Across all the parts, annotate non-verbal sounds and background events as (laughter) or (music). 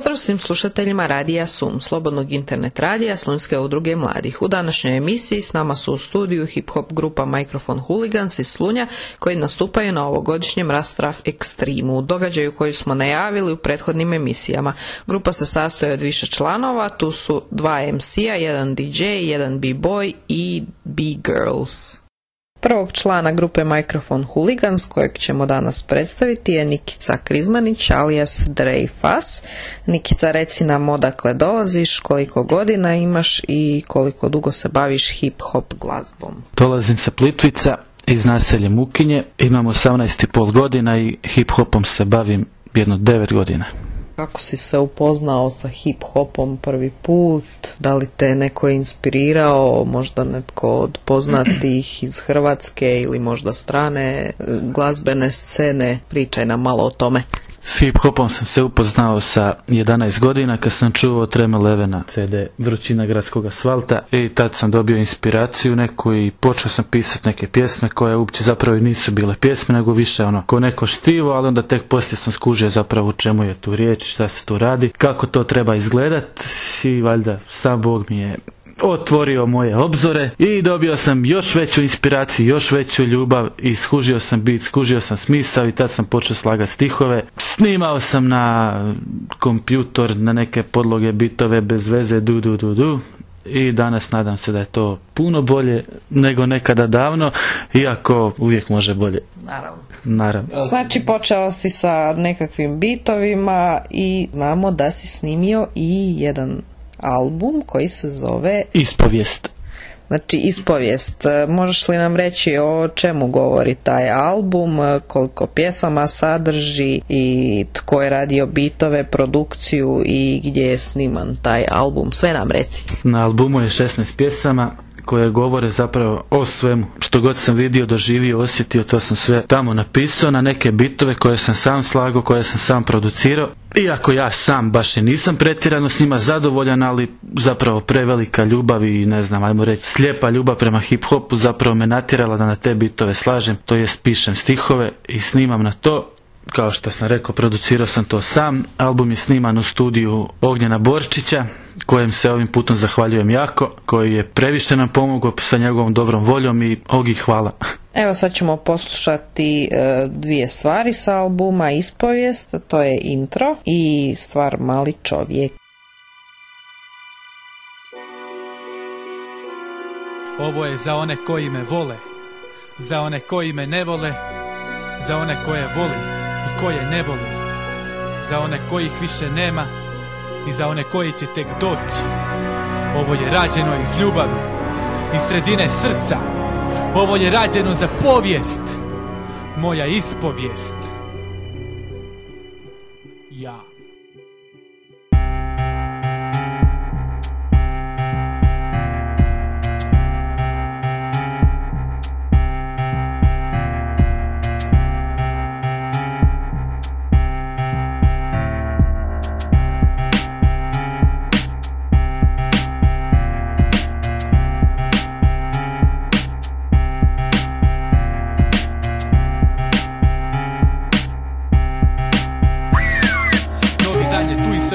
Pozdrav svim slušateljima Radija Sum, slobodnog internet radija Slunjske udruge mladih. U današnjoj emisiji s nama su u studiju hip-hop grupa Microphone Hooligans iz Slunja koji nastupaju na ovogodišnjem Rastraf Extreme, događaju koji smo najavili u prethodnim emisijama. Grupa se sastoji od više članova, tu su dva MC-a, jedan DJ, jedan B-boy i B-girls. Prvog člana grupe Microphone Hooligans kojeg ćemo danas predstaviti je Nikica Krizmanić alias Dreyfas. Nikica reci nam odakle dolaziš, koliko godina imaš i koliko dugo se baviš hip-hop glazbom. Dolazim sa Plitvica iz naselja Mukinje, imam 18,5 godina i hip-hopom se bavim jedno 9 godina. Kako si se upoznao sa hip-hopom prvi put? Da li te neko inspirirao, možda netko od poznatih iz Hrvatske ili možda strane glazbene scene? Pričaj nam malo o tome. S hip-hopom sam se upoznao sa 11 godina kad sam čuo Treme Levena CD Vrućina gradskog asfalta i tad sam dobio inspiraciju neku i počeo sam pisati neke pjesme koje uopće zapravo i nisu bile pjesme nego više ono ko neko štivo ali onda tek poslije sam skužio zapravo u čemu je tu riječ, šta se tu radi, kako to treba izgledat i valjda sam Bog mi je otvorio moje obzore i dobio sam još veću inspiraciju, još veću ljubav i skužio sam bit, skužio sam smisao i tad sam počeo slagati stihove. Snimao sam na kompjutor, na neke podloge bitove bez veze, du du du du. I danas nadam se da je to puno bolje nego nekada davno, iako uvijek može bolje. Naravno. Naravno. Znači počeo si sa nekakvim bitovima i znamo da si snimio i jedan album koji se zove Ispovijest. Znači ispovijest. E, Možeš li nam reći o čemu govori taj album, e, koliko pjesama sadrži i tko je radio bitove, produkciju i gdje je sniman taj album? Sve nam reci. Na albumu je 16 pjesama koje govore zapravo o svemu. Što god sam vidio, doživio, osjetio, to sam sve tamo napisao na neke bitove koje sam sam slagao, koje sam sam producirao. Iako ja sam baš i nisam pretjerano s njima zadovoljan, ali zapravo prevelika ljubav i ne znam, ajmo reći, slijepa ljubav prema hip-hopu zapravo me natjerala da na te bitove slažem, to jest pišem stihove i snimam na to kao što sam rekao, producirao sam to sam. Album je sniman u studiju Ognjena Borčića, kojem se ovim putom zahvaljujem jako, koji je previše nam pomogao sa njegovom dobrom voljom i Ogi hvala. Evo sad ćemo poslušati e, dvije stvari sa albuma Ispovijest, to je intro i stvar Mali čovjek. Ovo je za one koji me vole, za one koji me ne vole, za one koje volim i koje ne volim, za one kojih više nema i za one koji će tek doći. Ovo je rađeno iz ljubavi, iz sredine srca. Ovo je rađeno za povijest, moja ispovijest.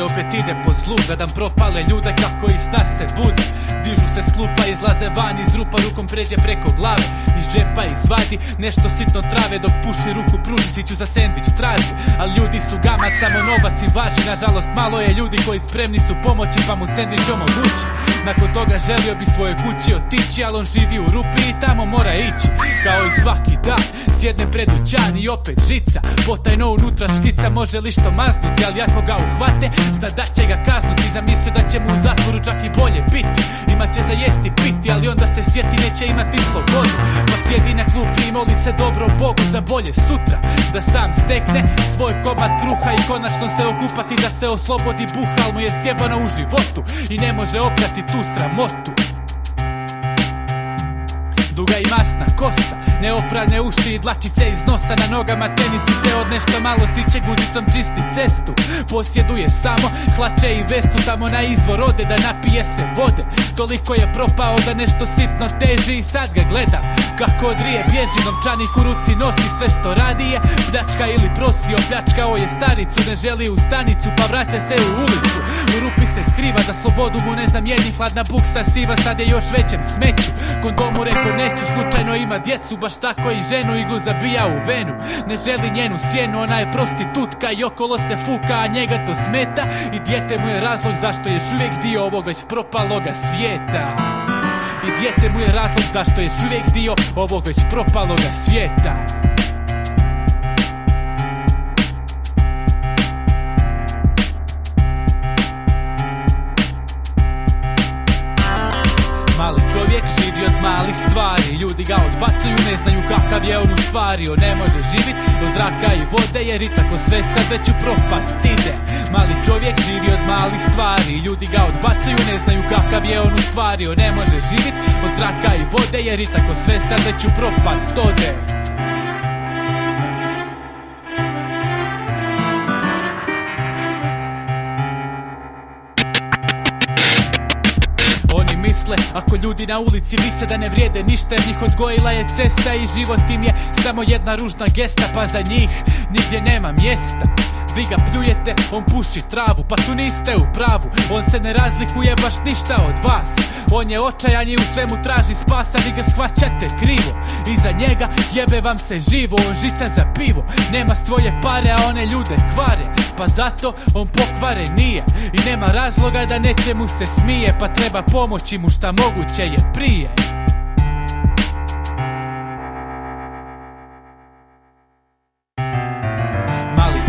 Opet ide po zlu Gledam propale ljude kako iz nas se budu Dižu se s izlaze van iz rupa Rukom pređe preko glave. Iz džepa izvadi nešto sitno trave Dok puši ruku pruži, siću za sendvič traži. Ali ljudi su gamac, samo novac i važi. Nažalost malo je ljudi koji spremni su pomoći Pa mu sendvič omogući. Nakon toga želio bi svoje kući otići Ali on živi u rupi i tamo mora ići. Kao i svaki dan Sjedne pred dućan i opet žica. Potajno unutra škica može li što maznuti Ali ako ga uhvate, zna da će ga kaznuti Zamislio da će mu u zatvoru čak i bolje biti. Imat će za jesti piti, ali onda se sjeti neće imati slobodu. Pa sjedi na klupi i moli se dobro Bogu za bolje sutra. Da sam stekne svoj komad kruha i konačno se okupati Da se oslobodi. Buha, al mu je sjebano u životu I ne može oprati tu sramotu duga i masna kosa Neoprane uši i dlačice iz nosa. Na nogama tenisice od nešto malo siće guzicom čisti cestu. Posjeduje samo hlače i vestu Tamo na izvor ode da napije se vode. Toliko je propao da nešto sitno teži I sad ga gledam. Kako odrije bježi Novčanik u ruci nosi sve što radi je Pljačka ili prosio, pljačkao je staricu Ne želi u stanicu pa vraća se u ulicu. U rupi se skriva da slobodu mu ne zamijeni Hladna buksa siva sad je još većem smeću. Kondomu reko neću slučajno ima djecu Baš tako i ženu iglu zabija u venu. Ne želi njenu sjenu ona je prostitutka I okolo se fuka a njega to smeta. I dijete mu je razlog zašto je uvijek dio ovog već propaloga svijeta. I dijete mu je razlog zašto je uvijek dio ovog već propaloga svijeta malih stvari. Ljudi ga odbacuju, ne znaju kakav je on u stvari. On ne može živit od zraka i vode Jer i tako sve sad već u propast ide. Mali čovjek živi od malih stvari. Ljudi ga odbacuju, ne znaju kakav je on u stvari. On ne može živit od zraka i vode Jer i tako sve sad već u propast ode misle, ako ljudi na ulici vise da ne vrijede ništa njih odgojila je cesta i život im je samo jedna ružna gesta Pa za njih nigdje nema mjesta. Vi ga pljujete, on puši travu, pa tu niste u pravu. On se ne razlikuje baš ništa od vas. On je očajan i u svemu traži spasa, vi ga shvaćate krivo. Iza njega jebe vam se živo, on žica za pivo. Nema svoje pare, a one ljude kvare. Pa zato on pokvare nije. I nema razloga da nečemu se smije Pa treba pomoći mu šta moguće je prije.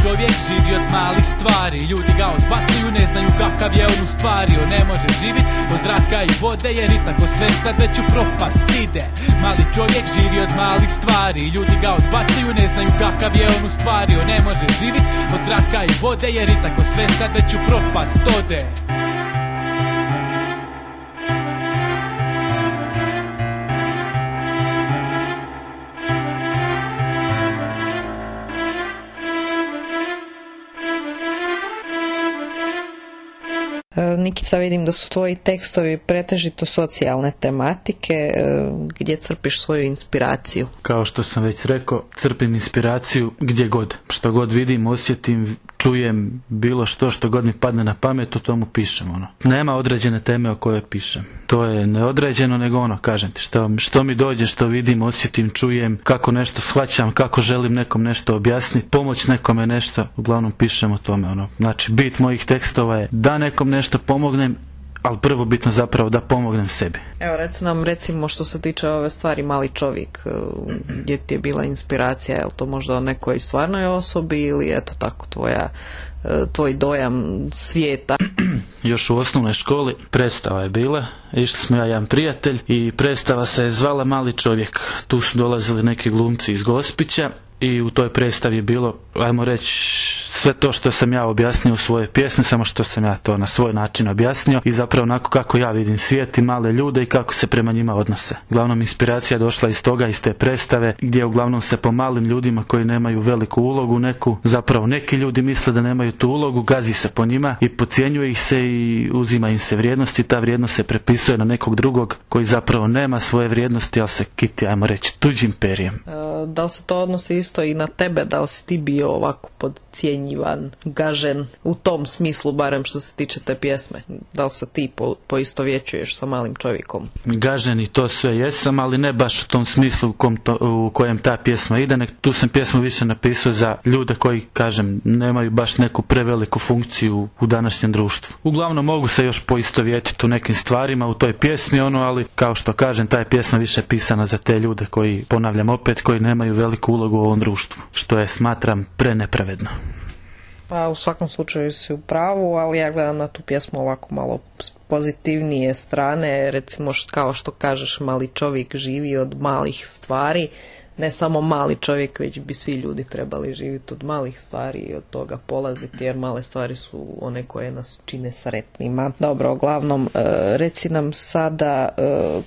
Čovjek živi od malih stvari. Ljudi ga odbacuju, ne znaju kakav je on u stvari. On ne može živit od zraka i vode Jer i tako sve sad već u propast ide. Mali čovjek živi od malih stvari. Ljudi ga odbacuju, ne znaju kakav je on u stvari. On ne može živit od zraka i vode Jer i tako sve sad već u propast ode Nikica, vidim da su tvoji tekstovi pretežito socijalne tematike, e, gdje crpiš svoju inspiraciju. Kao što sam već rekao, crpim inspiraciju gdje god. Što god vidim, osjetim, čujem bilo što što god mi padne na pamet, o tomu pišem. Ono. Nema određene teme o kojoj pišem. To je neodređeno, nego ono, kažem ti, što, što mi dođe, što vidim, osjetim, čujem, kako nešto shvaćam, kako želim nekom nešto objasniti, pomoć nekome nešto, uglavnom pišem o tome. Ono. Znači, bit mojih tekstova je da nekom nešto pomognem, ali prvo bitno zapravo da pomognem sebi. Evo reci nam recimo što se tiče ove stvari mali čovjek, e, gdje ti je bila inspiracija, je li to možda o nekoj stvarnoj osobi ili eto tako tvoja e, tvoj dojam svijeta. (clears throat) Još u osnovnoj školi predstava je bila, išli smo ja jedan prijatelj i predstava se je zvala Mali čovjek. Tu su dolazili neki glumci iz Gospića i u toj predstavi je bilo, ajmo reći, sve to što sam ja objasnio u svojoj pjesmi, samo što sam ja to na svoj način objasnio i zapravo onako kako ja vidim svijet i male ljude i kako se prema njima odnose. Uglavnom inspiracija došla iz toga, iz te predstave gdje uglavnom se po malim ljudima koji nemaju veliku ulogu neku, zapravo neki ljudi misle da nemaju tu ulogu, gazi se po njima i pocijenjuje ih se i uzima im se vrijednost i ta vrijednost se prepisuje na nekog drugog koji zapravo nema svoje vrijednosti, ali se kiti, ajmo reći, tuđim perijem. E, Da li se to odnosi isto i na tebe, da li si ti bio ovako podcjenjivan, gažen, u tom smislu barem što se tiče te pjesme? Da li se ti po, poistovjećuješ sa malim čovjekom? gažen i to sve jesam, ali ne baš u tom smislu u, kom to- u kojem ta pjesma ide, nek tu sam pjesmu više napisao za ljude koji, kažem, nemaju baš neku preveliku funkciju u današnjem društvu. Uglavnom mogu se još poistovjetiti u nekim stvarima u toj pjesmi, ono, ali kao što kažem, ta je pjesma više pisana za te ljude koji, ponavljam opet, koji nemaju veliku ulogu u društvu, što je, smatram, prenepravedno. Pa u svakom slučaju si u pravu, ali ja gledam na tu pjesmu ovako malo pozitivnije strane, recimo kao što kažeš mali čovjek živi od malih stvari, ne samo mali čovjek, već bi svi ljudi trebali živjeti od malih stvari i od toga polaziti, jer male stvari su one koje nas čine sretnima. Dobro, uglavnom, e, reci nam sada e,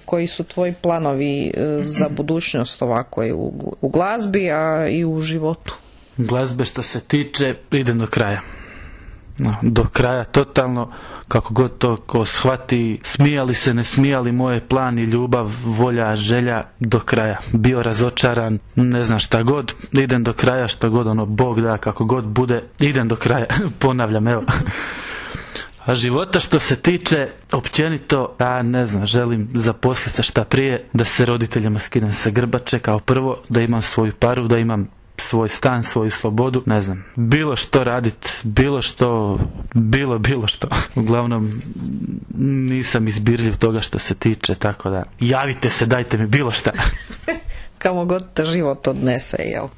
koji su tvoji planovi e, za (clears throat) budućnost ovako i u, u glazbi, a i u životu? Glazbe što se tiče, idem do kraja. Do kraja totalno kako god to ko shvati smijali se ne smijali moje plan i ljubav volja želja do kraja. Bio razočaran ne znam šta god idem do kraja što god ono Bog da kako god bude idem do kraja (laughs) ponavljam evo. A života što se tiče općenito, ja ne znam, želim zaposliti se šta prije, da se roditeljima skinem sa grbače kao prvo, da imam svoju paru, da imam svoj stan, svoju slobodu, ne znam, bilo što radit, bilo što, bilo, bilo što. (laughs) Uglavnom, nisam izbirljiv toga što se tiče, tako da javite se, dajte mi bilo šta. (laughs) kamo god te život odnese, jel? Uh,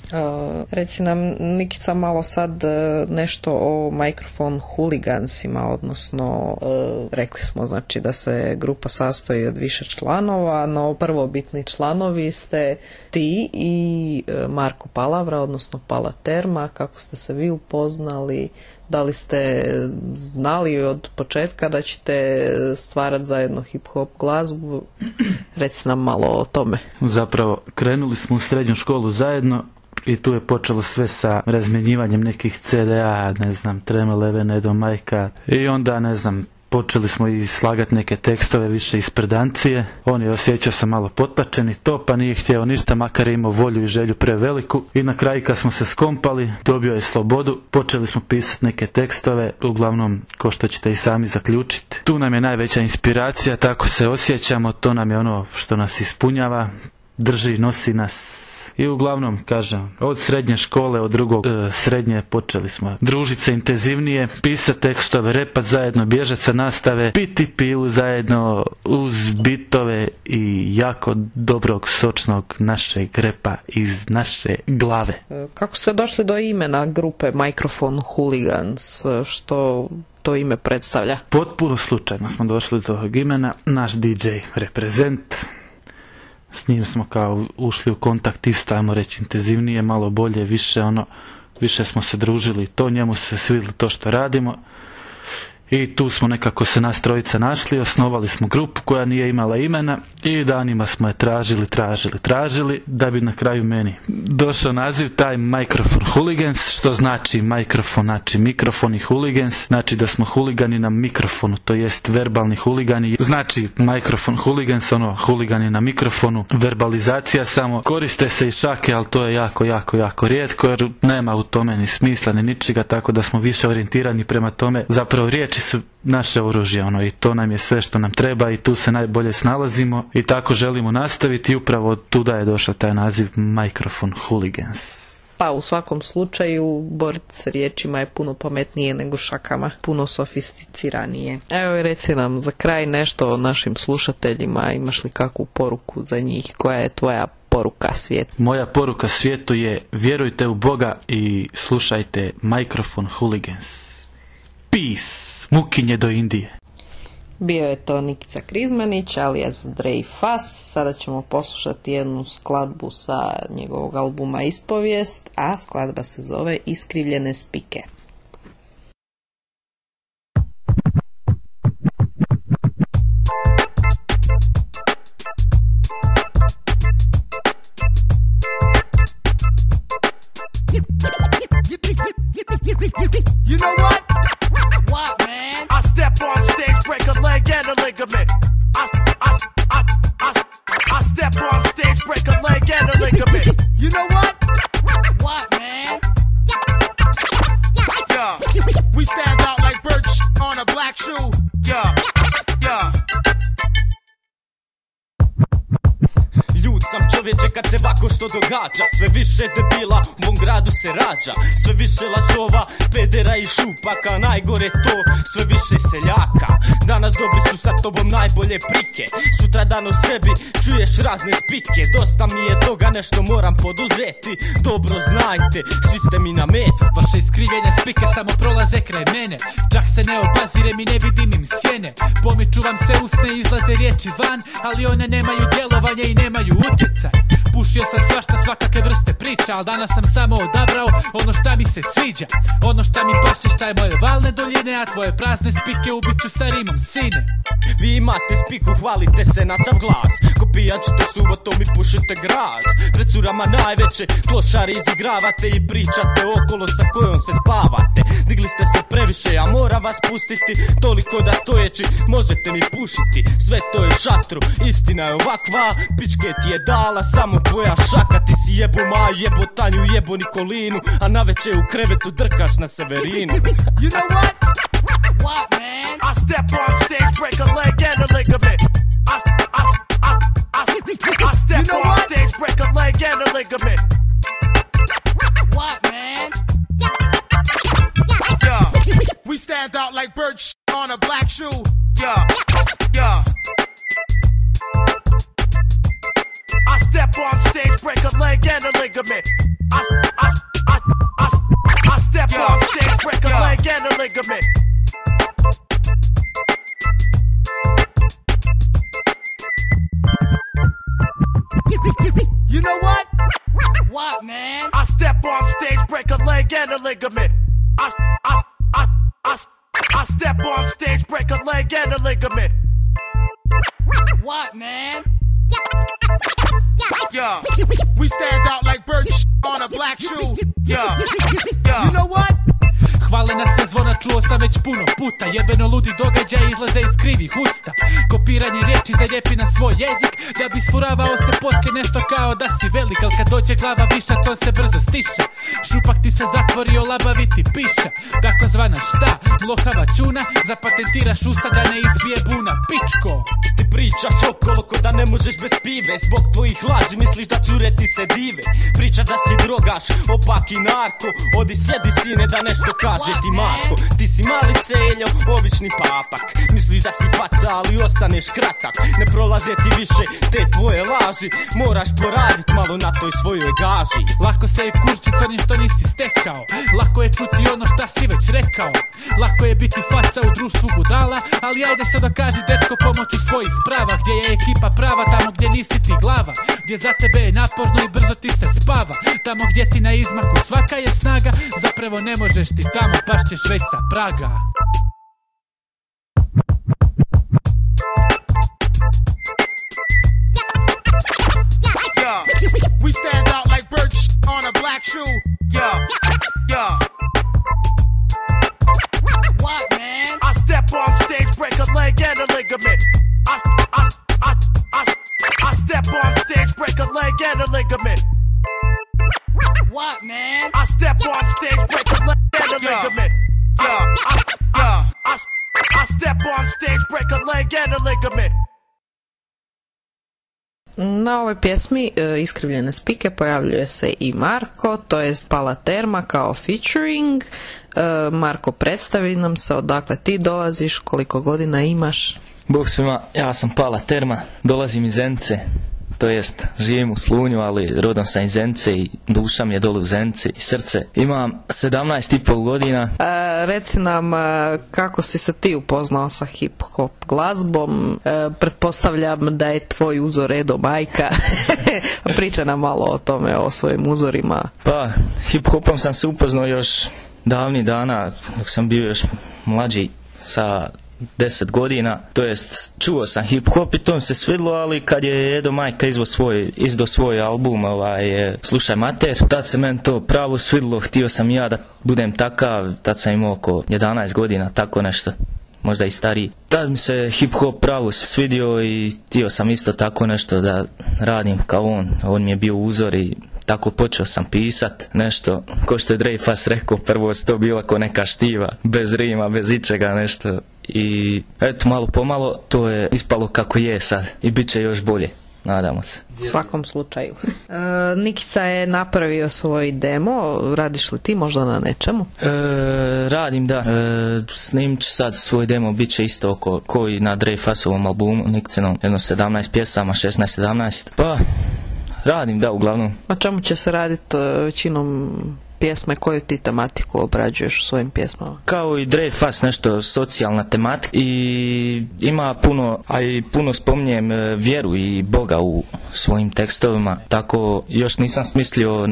reci nam, Nikica, malo sad uh, nešto o mikrofon huligansima, odnosno uh, rekli smo znači da se grupa sastoji od više članova, no prvobitni članovi ste ti i Marko Palavra, odnosno Pala Terma, kako ste se vi upoznali, da li ste znali od početka da ćete stvarati zajedno hip-hop glazbu? Reci nam malo o tome. Zapravo, krenuli smo u srednju školu zajedno i tu je počelo sve sa razmjenjivanjem nekih CDA, ne znam, Treme Levene do Majka i onda, ne znam, počeli smo i slagati neke tekstove više iz predancije. On je osjećao se malo potpačen i to, pa nije htio ništa, makar je imao volju i želju preveliku. I na kraju kad smo se skompali, dobio je slobodu, počeli smo pisati neke tekstove, uglavnom, ko što ćete i sami zaključiti. Tu nam je najveća inspiracija, tako se osjećamo, to nam je ono što nas ispunjava, drži, nosi nas i uglavnom, kažem, od srednje škole, od drugog e, srednje počeli smo družiti se intenzivnije, pisati tekstove, repat zajedno, bježati sa nastave, piti pilu zajedno uz bitove i jako dobrog, sočnog našeg repa iz naše glave. E, kako ste došli do imena grupe Microphone Hooligans, što to ime predstavlja? Potpuno slučajno smo došli do tog imena. Naš DJ reprezent s njim smo kao ušli u kontakt isto, ajmo reći, intenzivnije, malo bolje, više ono, više smo se družili. To, njemu se svidilo to što radimo i tu smo nekako se nas trojica našli, osnovali smo grupu koja nije imala imena i danima smo je tražili, tražili, tražili da bi na kraju meni došao naziv taj Microphone Hooligans, što znači mikrofon, znači mikrofon i hooligans, znači da smo huligani na mikrofonu, to jest verbalni huligani, znači Microphone Hooligans, ono huligani na mikrofonu, verbalizacija samo, koriste se i šake, ali to je jako, jako, jako rijetko jer nema u tome ni smisla ni ničega, tako da smo više orijentirani prema tome, zapravo riječi su naše oružje ono i to nam je sve što nam treba i tu se najbolje snalazimo i tako želimo nastaviti i upravo tuda je došao taj naziv Microphone Hooligans. Pa u svakom slučaju boriti se riječima je puno pametnije nego šakama, puno sofisticiranije. Evo reci nam za kraj nešto o našim slušateljima, imaš li kakvu poruku za njih, koja je tvoja poruka svijetu? Moja poruka svijetu je vjerujte u Boga i slušajte Microphone Hooligans. Peace! Mukinje do Indije. Bio je to Nikica Krizmanić, alias Drej Fas. Sada ćemo poslušati jednu skladbu sa njegovog albuma Ispovijest, a skladba se zove Iskrivljene spike. Događa Sve više debila gradu se rađa. Sve više lažova, pedera i šupaka Najgore to, sve više seljaka. Danas dobri su sa tobom najbolje prike. Sutra dan o sebi čuješ razne spike. Dosta mi je toga nešto moram poduzeti. Dobro znajte, svi ste mi na met. Vaše iskrivljenje spike samo prolaze kraj mene. Čak se ne obazirem i ne vidim im sjene. Pomiču vam se usne, izlaze riječi van Ali one nemaju djelovanje i nemaju utjecaj. Pušio sam svašta svakake vrste priča Al danas sam samo odabrao ono šta mi se sviđa. Ono šta mi paše šta je moje valne doljine A tvoje prazne spike ubiću sa rimom sine. Vi imate spiku, hvalite se na sav glas. Ko pijačite subotom i pušite gras Pred curama najveće klošari izigravate I pričate okolo sa kojom sve spavate. Digli ste se previše, a mora vas pustiti. Toliko da stojeći možete mi pušiti. Sve to je šatru, istina je ovakva. Pičke ti je dala samo tvoja šaka. Ti si jebo Maju, jebo Tanju, jebo Nikolinu A na u krevetu drkaš na Severinu (laughs) You know what? What man? Ludi događaj izlaze iz krivih usta. Kopiranje riječi zaljepi na svoj jezik. Da bi sfuravao se poslije nešto kao da si velik Al kad dođe glava viša to se brzo stiša Šupak ti se zatvori olabaviti piša zvana šta? Mlohava čuna Zapatentiraš usta da ne izbije buna. Pičko! Ti pričaš okolo ko da ne možeš bez pive. Zbog tvojih laži misliš da cure ti se dive. Priča da si drogaš, opak i narko. Odi sjedi sine da nešto kaže ti Marko. Ti si mali seljo, obični papak. Misliš da si faca ali ostaneš kratak. Ne prolaze ti više te tvoje laži. Moraš poradit malo na toj svojoj gaži. Lako se je kurčit onim što nisi stekao. Lako je čuti ono šta si već rekao. Lako je biti faca u društvu budala Ali ajde se dokaži dečko pomoću svojih sprava. Gdje je ekipa prava tamo gdje nisi ti glava. Gdje za tebe je naporno i brzo ti se spava. Tamo gdje ti na izmaku svaka je snaga Zapravo ne možeš ti tamo pašćeš već sa praga. We stand out like birds on a black shoe. Yeah, yeah. What, man? I step on stage, break a leg and a ligament. I, I, I, I, I step on stage, break a leg and a ligament. What, man? I step on stage, break a leg and a ligament. Yeah, I, yeah, I, I step on stage, break a leg and a ligament. Na ovoj pjesmi e, iskrivljene spike pojavljuje se i Marko, to jest Palaterma kao featuring. E, Marko, predstavi nam se odakle ti dolaziš, koliko godina imaš. Bog svima, ja sam Palaterma, dolazim iz Zence, to jest živim u Slunju, ali rodom sam iz Zence i duša mi je dole u Zence i srce. Imam 17 i pol godina. E, reci nam e, kako si se ti upoznao sa hip-hop glazbom. E, pretpostavljam da je tvoj uzor Edo Majka. (laughs) Priča nam malo o tome, o svojim uzorima. Pa, hip-hopom sam se upoznao još davni dana, dok sam bio još mlađi sa deset godina, to jest čuo sam hip hop i to mi se svidlo, ali kad je Edo Majka izvo svoj, izdo svoj album, ovaj, Slušaj mater, tad se meni to pravo svidlo, htio sam ja da budem takav, tad sam imao oko 11 godina, tako nešto možda i stariji. Tad mi se hip hop pravo svidio i htio sam isto tako nešto da radim kao on. On mi je bio uzor i tako počeo sam pisat nešto, ko što je Dreyfus rekao, prvo to bila ko neka štiva, bez rima, bez ičega nešto. I eto, malo pomalo to je ispalo kako je sad i bit će još bolje. Nadamo se. U svakom slučaju. (laughs) E, Nikica je napravio svoj demo, radiš li ti možda na nečemu? E, radim, da. E, snim ću sad svoj demo, bit će isto oko koji na Dreyfusovom albumu, Nikicenom, jedno 17 pjesama, 16-17. Pa, Radim, da, uglavnom. O čemu će se raditi e, većinom pjesme, koju ti tematiku obrađuješ u svojim pjesmama? Kao i Dre Fast, nešto socijalna tematika i ima puno, a i puno spominjem e, vjeru i Boga u svojim tekstovima, tako još nisam smislio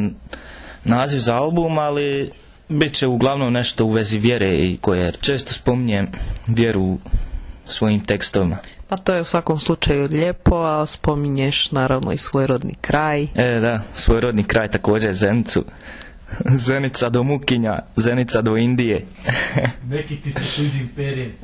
naziv za album, ali bit će uglavnom nešto u vezi vjere i koje često spominjem vjeru u svojim tekstovima. Pa to je u svakom slučaju lijepo, a spominješ naravno i svoj rodni kraj. E, da, svoj rodni kraj također, Zenicu. (laughs) Zenica do Mukinja, Zenica do Indije. (laughs) Neki ti se tuđim perjem. (laughs)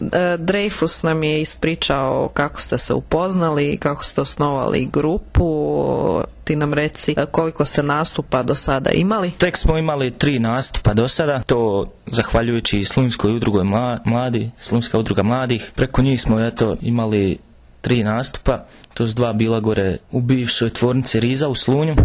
E, Dreyfus nam je ispričao kako ste se upoznali, kako ste osnovali grupu. Ti nam reci e, koliko ste nastupa do sada imali. Tek smo imali tri nastupa do sada, to zahvaljujući Slunjskoj udrugoj mla- mladi, Slunjska udruga mladih. Preko njih smo eto imali tri nastupa, to su dva bila gore u bivšoj tvornici Riza u Slunju.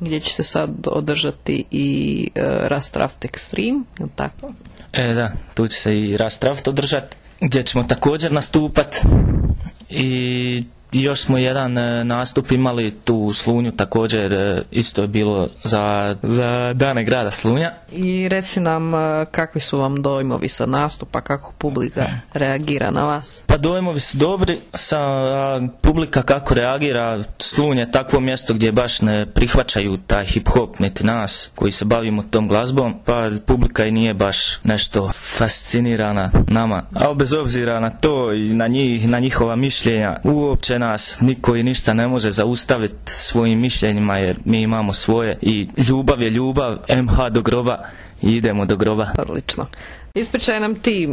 Gdje će se sad održati i e, Rastraft Extreme, je tako? E da, tu će se i Rastraft održati, gdje ćemo također nastupat i još smo jedan e, nastup imali tu u Slunju također, e, isto je bilo za, za dane grada Slunja. I reci nam e, kakvi su vam dojmovi sa nastupa, kako publika reagira na vas. Pa dojmovi su dobri, sa a, publika kako reagira, Slunj je takvo mjesto gdje baš ne prihvaćaju taj hip hop niti nas koji se bavimo tom glazbom, pa publika i nije baš nešto fascinirana nama. Ali bez obzira na to i na njih, na njihova mišljenja, uopće nas niko i ništa ne može zaustaviti svojim mišljenjima jer mi imamo svoje i ljubav je ljubav, MH do groba i idemo do groba. Odlično. Ispričaj nam ti,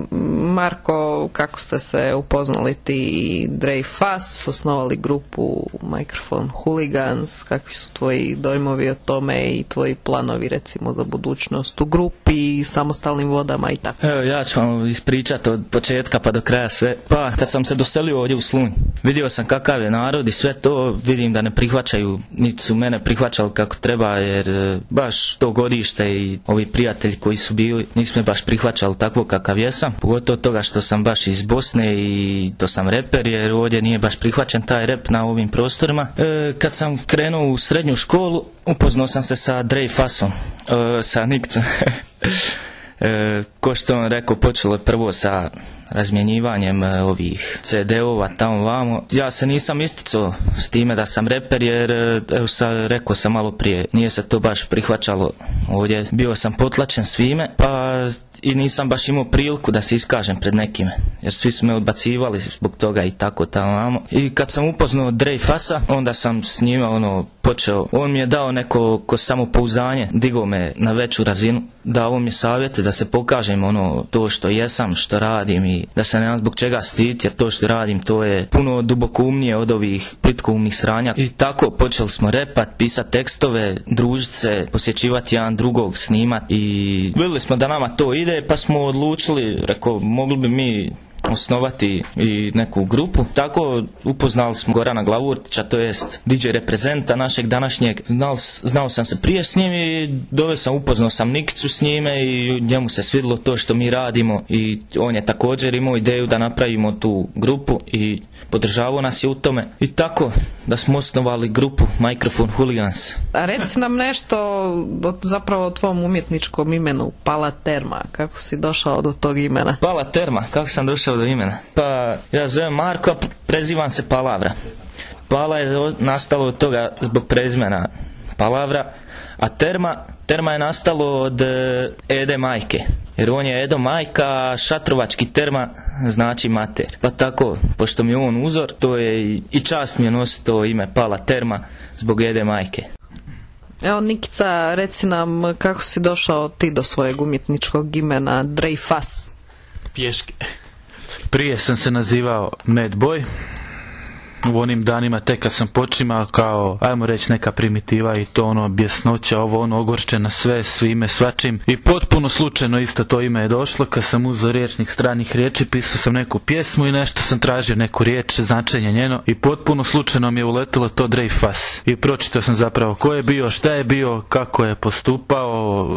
Marko, kako ste se upoznali ti i Dre Fass, osnovali grupu Microphone Hooligans, kakvi su tvoji dojmovi o tome i tvoji planovi recimo za budućnost u grupi samostalnim vodama i tako. Evo, ja ću vam ispričati od početka pa do kraja sve. Pa, kad sam se doselio ovdje u Slunj, vidio sam kakav je narod i sve to, vidim da ne prihvaćaju, niti su mene prihvaćali kako treba, jer e, baš to godište i ovi prijatelji koji su bili, nisu me baš prihvaćali takvo kakav jesam. Pogotovo toga što sam baš iz Bosne i to sam reper, jer ovdje nije baš prihvaćen taj rep na ovim prostorima. E, kad sam krenuo u srednju školu, upoznao sam se sa Dre Fasom, e, sa Nikcem. (laughs) E, ko što on rekao, počelo prvo sa razmjenjivanjem e, ovih CD-ova tamo vamo. Ja se nisam isticao s time da sam reper jer, e, evo sa, rekao sam malo prije, nije se to baš prihvaćalo ovdje. Bio sam potlačen svime, pa i nisam baš imao priliku da se iskažem pred nekime, jer svi su me odbacivali zbog toga i tako tamo vamo. I kad sam upoznao Dre Fasa, onda sam s njima ono počeo, on mi je dao neko ko samopouzdanje, digao me na veću razinu, dao mi je savjete da se pokažem ono to što jesam, što radim i da se nemam zbog čega stiditi jer to što radim to je puno dubokoumnije od ovih plitkoumnih sranja. I tako počeli smo repat, pisat tekstove, družit se, posjećivati jedan drugog, snimat i vidjeli smo da nama to ide pa smo odlučili, rekao mogli bi mi osnovati i neku grupu. Tako upoznali smo Gorana Glavurtića, to jest DJ reprezenta našeg današnjeg. Znao, znao sam se prije s njim i dove sam upoznao sam Nikicu s njime i njemu se svidilo to što mi radimo i on je također imao ideju da napravimo tu grupu i podržavao nas je u tome. I tako da smo osnovali grupu Microphone Hooligans. A reci nam nešto zapravo o tvom umjetničkom imenu, Pala Terma, kako si došao do tog imena? Pala Terma, kako sam došao do imena? Pa, ja zovem Marko, a prezivam se Palavra. Pala je nastalo od toga zbog prezimena Palavra, a Terma, Terma je nastalo od e, Ede majke. Jer on je Edo majka, a šatrovački Terma znači mater. Pa tako, pošto mi je on uzor, to je i, čast mi je nositi to ime Pala Terma zbog Ede majke. Evo Nikica, reci nam kako si došao ti do svojeg umjetničkog imena Dre Fass. Pješke. Prije sam se nazivao Mad Boy. U onim danima tek kad sam počimao kao, ajmo reći neka primitiva i to ono bjesnoća, ovo ono ogorčena sve, svime, svačim. I potpuno slučajno isto to ime je došlo kad sam uzeo riječnik stranih riječi, pisao sam neku pjesmu i nešto sam tražio neku riječ, značenje njeno i potpuno slučajno mi je uletilo to Dre Fass. I pročitao sam zapravo ko je bio, šta je bio, kako je postupao,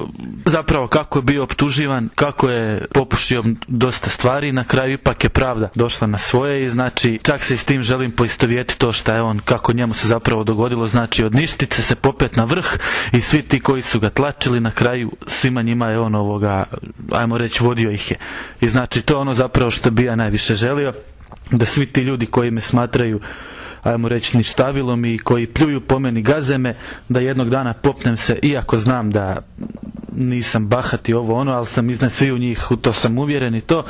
zapravo kako je bio optuživan, kako je popušio dosta stvari na kraju ipak je pravda došla na svoje i znači čak se i s tim želim poistovjetiti poistovijeti to šta je on, kako njemu se zapravo dogodilo, znači od ništice se popet na vrh i svi ti koji su ga tlačili na kraju, svima njima je on ovoga, ajmo reći, vodio ih je. I znači to je ono zapravo što bi ja najviše želio, da svi ti ljudi koji me smatraju ajmo reći ništavilom i koji pljuju po meni gazeme, da jednog dana popnem se, iako znam da nisam bahati ovo ono, ali sam iznad svi u njih, u to sam uvjeren i to,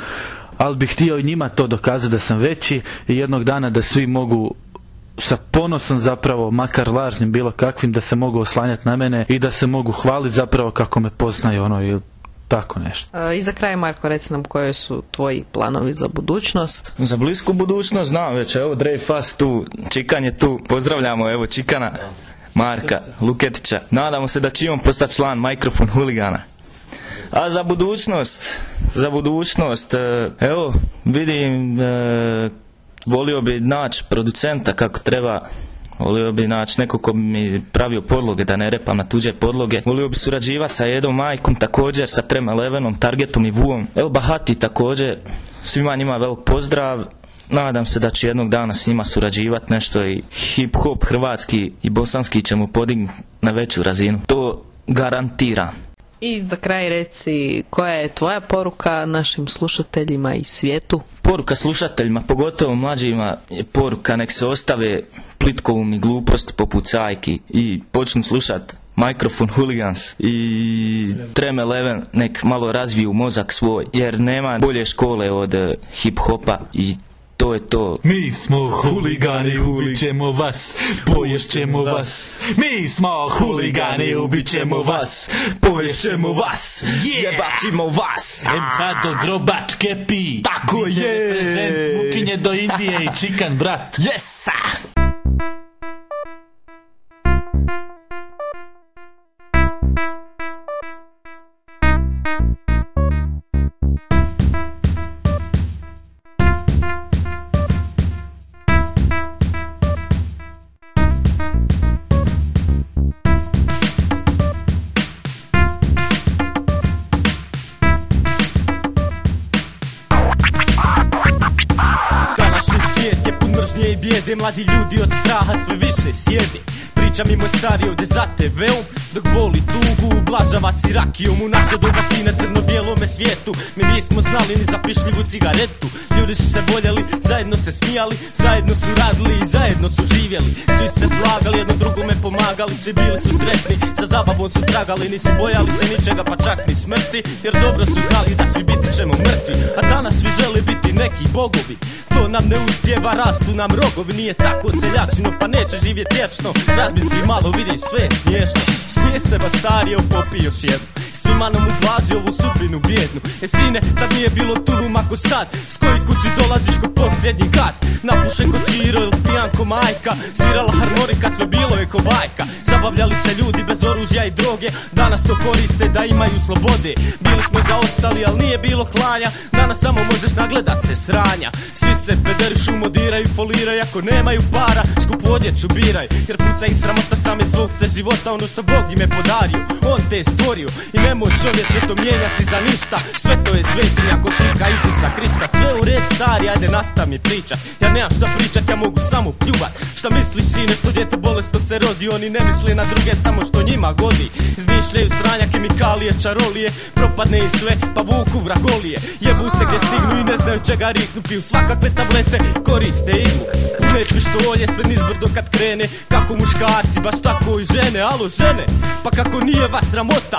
ali bih htio i njima to dokazati da sam veći i jednog dana da svi mogu sa ponosom zapravo, makar lažnim bilo kakvim, da se mogu oslanjati na mene i da se mogu hvaliti zapravo kako me poznaju ono ili tako nešto. E, I za kraj, Marko, reci nam koje su tvoji planovi za budućnost? Za blisku budućnost znam već, evo Drej Fast tu, Čikan je tu, pozdravljamo evo Čikana, Marka, Luketića. Nadamo se da će on postati član Mikrofon huligana. A za budućnost, za budućnost, e, evo vidim, e, volio bi naći producenta kako treba, Volio bi naći neko ko bi mi pravio podloge, da ne repam na tuđe podloge. Volio bi surađivati sa Edom Majkom, također sa Trem Elevenom, Targetom i Vuom. El Bahati također, svima njima velik pozdrav. Nadam se da će jednog dana s njima surađivati nešto i hip hop hrvatski i bosanski ćemo podignuti na veću razinu. To garantiram. I za kraj reci koja je tvoja poruka našim slušateljima i svijetu? Poruka slušateljima, pogotovo mlađima, je poruka nek se ostave plitkovom i glupost poput cajki i počnu slušat Microphone Hooligans i Trem Eleven nek malo razviju mozak svoj jer nema bolje škole od hip hopa i to je to. Mi smo huligani, ubit ćemo vas, poješćemo vas. Mi smo huligani, ubit ćemo vas, poješćemo vas. Jebacimo vas! MH do grobačke pi. Tako je! Prezent Mukinje do Indije i Čikan, brat. Yes! Bijede Mladi ljudi od straha sve više sjede. Priča mi moj stari ovdje za TV-om Dok boli tugu ublažava si rakijom. U naše doba si na crno-bijelome svijetu. Mi nismo znali ni za pišljivu cigaretu. Ljudi su se voljeli, zajedno se smijali Zajedno su radili i zajedno su živjeli. Svi su se slagali, jedno drugome pomagali Svi bili su sretni, za zabavom su tragali Nisu bojali se ničega pa čak ni smrti. Jer dobro su znali da svi biti ćemo mrtvi. A danas svi žele biti neki bogovi. To nam ne uspjeva, rastu nam rogovi. Nije tako seljačino pa neće živjeti vječno. Razmisli malo, vidiš sve je smiješno Smije se bastario, popi još jednu Svima nam ublaži ovu sudbinu bijednu E sine, tad nije bilo turum ako sad? S koji kući dolaziš ko posljednji kat Napušen ko Čiro ili pijan ko majka. Svirala harmonika, sve bilo je ko bajka. Zabavljali se ljudi bez oružja i droge. Danas to koriste da imaju slobode. Bili smo zaostali, ali nije bilo klanja. Danas samo možeš nagledat se sranja. Svi se pederišu, modiraju, foliraju Ako nemaju para, skupu odjeću biraj. Jer puca i sramota same svog se života Ono što Bog im je podario, On te je stvorio I nemoj čovječe to mijenjati za ništa. Sve to je svetinja ko slika Isusa Krista. Sve u red stari, ajde nastav mi pričat Ja nemam šta pričat, ja mogu samo pljuvat. Šta misli sine, što djete bolesno se rodi? Oni ne misle na druge, samo što njima godi. Izmišljaju sranja, kemikalije, čarolije. Propadne i sve, pa vuku vragolije. Jebu se gdje stignu i ne znaju čega riknu. Piju svakakve tablete, koriste iglu Pune pištolje, sve nizbrdo kad krene. Kako muškarci, baš tako i žene. Alo žene, pa kako nije vas sramota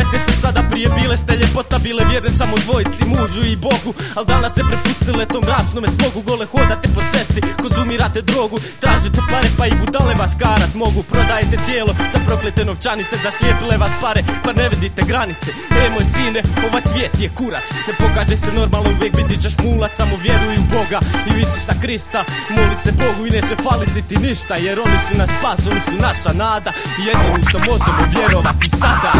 Pogledajte se sada, prije bile ste ljepota Bile vjerne samo dvojici, mužu i bogu. Al danas se prepustile tom mračnome slogu Gole hodate po cesti, konzumirate drogu. Tražite pare pa i budale vas karat mogu. Prodajete tijelo za proklete novčanice Zaslijepile vas pare pa ne vidite granice. E moj sine, ovaj svijet je kurac. Ne pokaže se normalno, uvijek biti ćeš mulac Samo vjeruj u Boga i Isusa Krista. Moli se Bogu i neće faliti ti ništa Jer oni su naš spas, oni su naša nada. I jedini što možemo vjerovati sada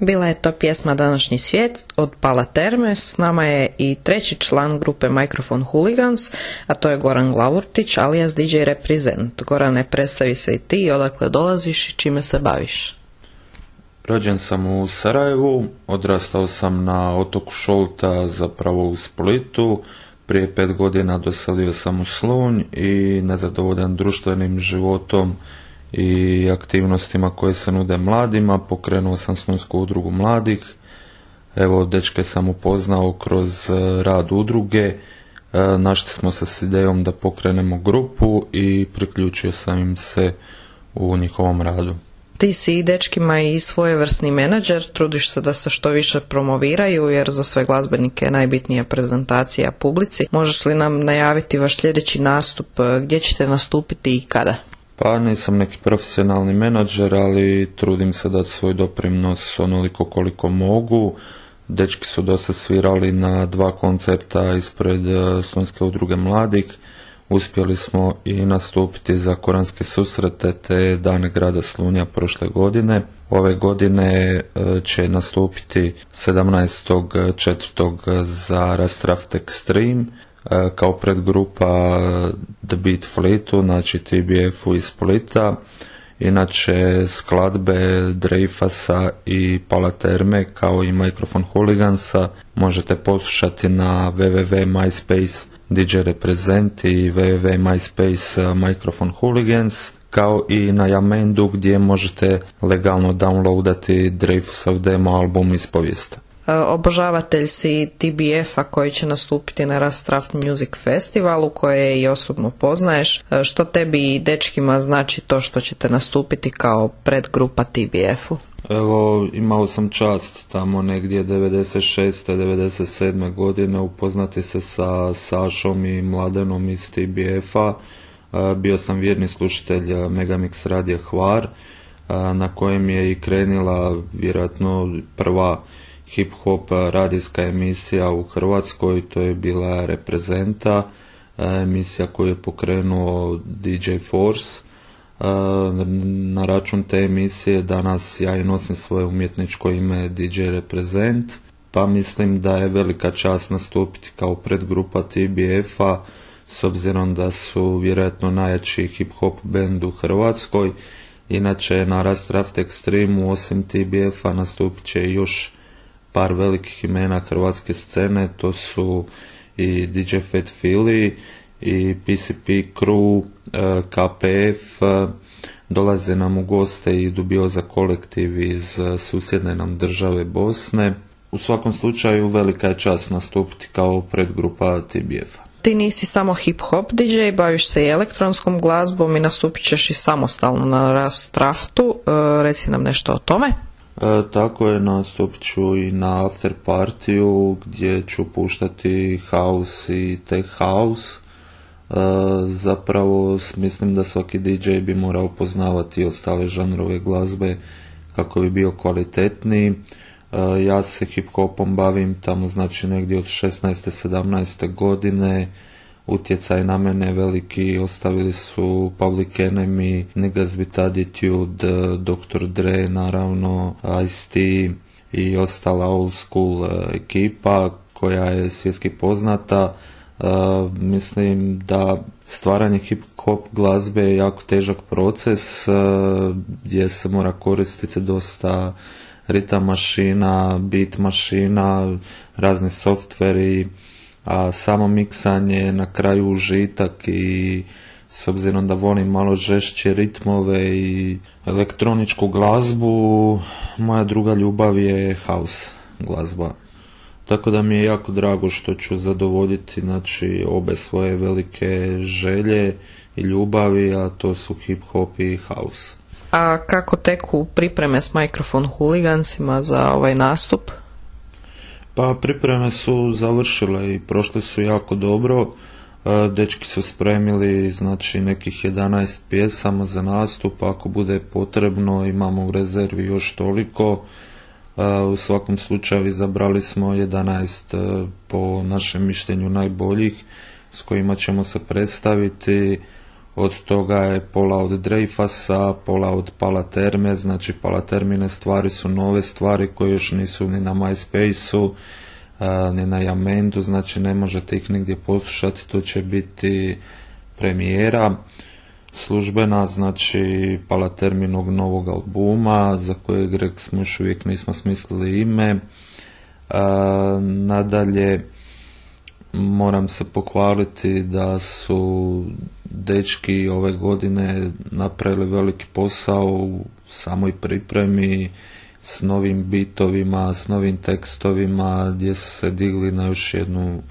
Bila je to pjesma Današnji svijet od Pala Terme. S nama je i treći član grupe Microphone Hooligans, a to je Goran Glavurtić, alias DJ Represent. Gorane, predstavi se i ti, odakle dolaziš i čime se baviš. Rođen sam u Sarajevu, odrastao sam na otoku Šolta, zapravo u Splitu. Prije pet godina doselio sam u Slunj i nezadovoljan društvenim životom i aktivnostima koje se nude mladima. Pokrenuo sam Slunjsku udrugu mladih. Evo, dečke sam upoznao kroz e, rad udruge. E, našli smo se s idejom da pokrenemo grupu i priključio sam im se u njihovom radu. Ti si i dečkima i svojevrsni menadžer, trudiš se da se što više promoviraju jer za sve glazbenike je najbitnija prezentacija publici. Možeš li nam najaviti vaš sljedeći nastup, gdje ćete nastupiti i kada? Pa nisam neki profesionalni menadžer, ali trudim se dati svoj doprinos onoliko koliko mogu. Dečki su dosta svirali na dva koncerta ispred e, Slunske udruge mladih. Uspjeli smo i nastupiti za koranske susrete te dane grada Slunja prošle godine. Ove godine e, će nastupiti 17.4. za Rastraft Extreme kao predgrupa The Beat Fleetu, znači TBF-u iz Splita. Inače skladbe Dreyfasa i Palaterme kao i Microphone Hooligansa možete poslušati na www.myspace DJ Represent i www.myspace Microphone Hooligans kao i na Jamendu gdje možete legalno downloadati Dreyfusov demo album iz povijesta. Uh, obožavatelj si TBF-a koji će nastupiti na Rastraft Music Festivalu koje i osobno poznaješ. Uh, što tebi i dečkima znači to što ćete nastupiti kao predgrupa TBF-u? Evo, imao sam čast tamo negdje 96. 97. godine upoznati se sa Sašom i Mladenom iz TBF-a. E, bio sam vjerni slušatelj Megamix radija Hvar, na kojem je i krenila vjerojatno prva hip-hop radijska emisija u Hrvatskoj, to je bila Reprezenta, e, emisija koju je pokrenuo DJ Force na račun te emisije danas ja i nosim svoje umjetničko ime DJ Represent, pa mislim da je velika čast nastupiti kao predgrupa TBF-a, s obzirom da su vjerojatno najjači hip-hop band u Hrvatskoj. Inače, na Rastraft Extreme osim TBF-a nastupit će još par velikih imena hrvatske scene, to su i DJ Fat Philly, i PCP Crew, e, KPF, e, dolaze nam u goste i za kolektiv iz e, susjedne nam države Bosne. U svakom slučaju velika je čast nastupiti kao predgrupa TBF-a. Ti nisi samo hip-hop DJ, baviš se i elektronskom glazbom i nastupit ćeš i samostalno na Rastraftu. reci nam nešto o tome. Tako je, nastupit ću i na after partiju gdje ću puštati house i tech house zapravo mislim da svaki DJ bi morao poznavati ostale žanrove glazbe kako bi bio kvalitetniji. Ja se hip-hopom bavim tamo znači negdje od 16. 17. godine. Utjecaj na mene veliki ostavili su Public Enemy, Niggas Attitude, Dr. Dre, naravno Ice-T i ostala old school ekipa koja je svjetski poznata mislim da stvaranje hip hop glazbe je jako težak proces gdje se mora koristiti dosta ritam mašina, beat mašina, razni softveri, a samo miksanje na kraju užitak i s obzirom da volim malo žešće ritmove i elektroničku glazbu, moja druga ljubav je house glazba. Tako da mi je jako drago što ću zadovoljiti znači, obe svoje velike želje i ljubavi, a to su hip hop i house. A kako teku pripreme s mikrofon huligansima za ovaj nastup? Pa pripreme su završile i prošle su jako dobro. E, dečki su spremili znači nekih 11 pjesama za nastup, ako bude potrebno imamo u rezervi još toliko. U svakom slučaju izabrali smo 11 po našem mišljenju najboljih s kojima ćemo se predstaviti. Od toga je pola od Dreyfasa, pola od Palaterme, znači Palatermine stvari su nove stvari koje još nisu ni na MySpace-u, ni na Jamendu, znači ne možete ih nigdje poslušati, to će biti premijera službena, znači Palaterminog novog albuma, za kojeg smo još uvijek nismo smislili ime. nadalje, moram se pohvaliti da su dečki ove godine napravili veliki posao u samoj pripremi s novim bitovima, s novim tekstovima gdje su se digli na još jednu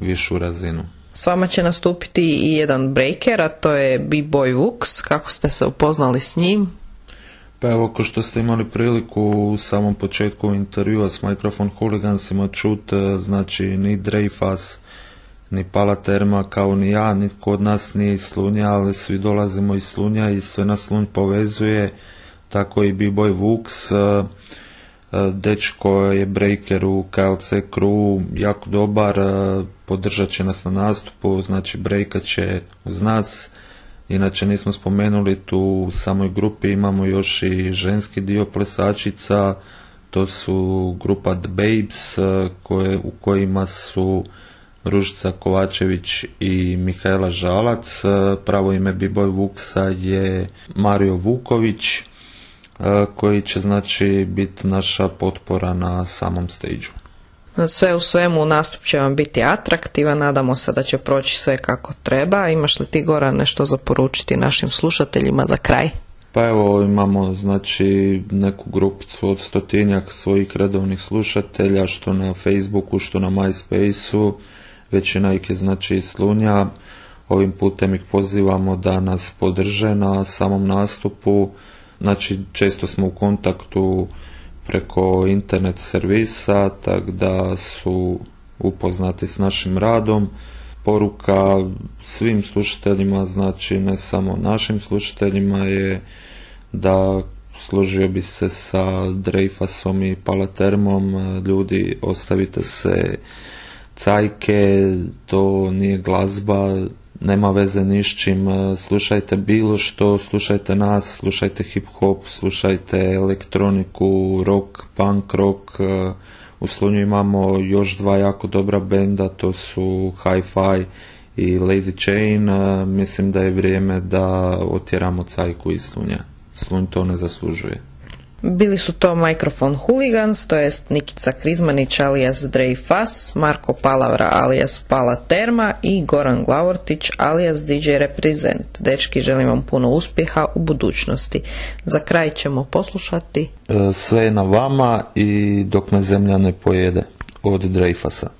višu razinu. S vama će nastupiti i jedan breaker, a to je B-Boy Vux. Kako ste se upoznali s njim? Pa evo, ko što ste imali priliku u samom početku intervjua s Microphone Hooligansima čut, e, znači ni Dreyfus, ni Pala Terma, kao ni ja, nitko od nas nije iz Slunja, ali svi dolazimo iz Slunja i sve nas Slunj povezuje, tako i B-Boy Vux, e, e, dečko je breaker u KLC crew, jako dobar, podržat će nas na nastupu, znači brejkat će uz nas. Inače nismo spomenuli tu u samoj grupi imamo još i ženski dio plesačica, to su grupa The Babes koje, u kojima su Ružica Kovačević i Mihajla Žalac. Pravo ime B-Boy Vuksa je Mario Vuković koji će znači biti naša potpora na samom stage sve u svemu nastup će vam biti atraktivan, nadamo se da će proći sve kako treba. Imaš li ti Gora nešto za poručiti našim slušateljima za kraj? Pa evo imamo znači neku grupicu od stotinjak svojih redovnih slušatelja što na Facebooku, što na MySpaceu, većina ih je znači Slunja. Ovim putem ih pozivamo da nas podrže na samom nastupu. Znači često smo u kontaktu preko internet servisa, tak da su upoznati s našim radom. Poruka svim slušateljima, znači ne samo našim slušateljima je da složio bi se sa Dreyfasom i Palatermom, ljudi ostavite se cajke, to nije glazba, nema veze ni s čim, e, slušajte bilo što, slušajte nas, slušajte hip hop, slušajte elektroniku, rock, punk rock, e, u Slunju imamo još dva jako dobra benda, to su Hi-Fi i Lazy Chain, e, mislim da je vrijeme da otjeramo cajku iz Slunja. Slunj to ne zaslužuje. Bili su to Microphone Hooligans, to jest Nikica Krizmanić alias Drej Fas, Marko Palavra alias Pala Terma i Goran Glavortić alias DJ Represent. Dečki, želim vam puno uspjeha u budućnosti. Za kraj ćemo poslušati... E, sve na vama i dok me zemlja ne pojede od Dreyfasa.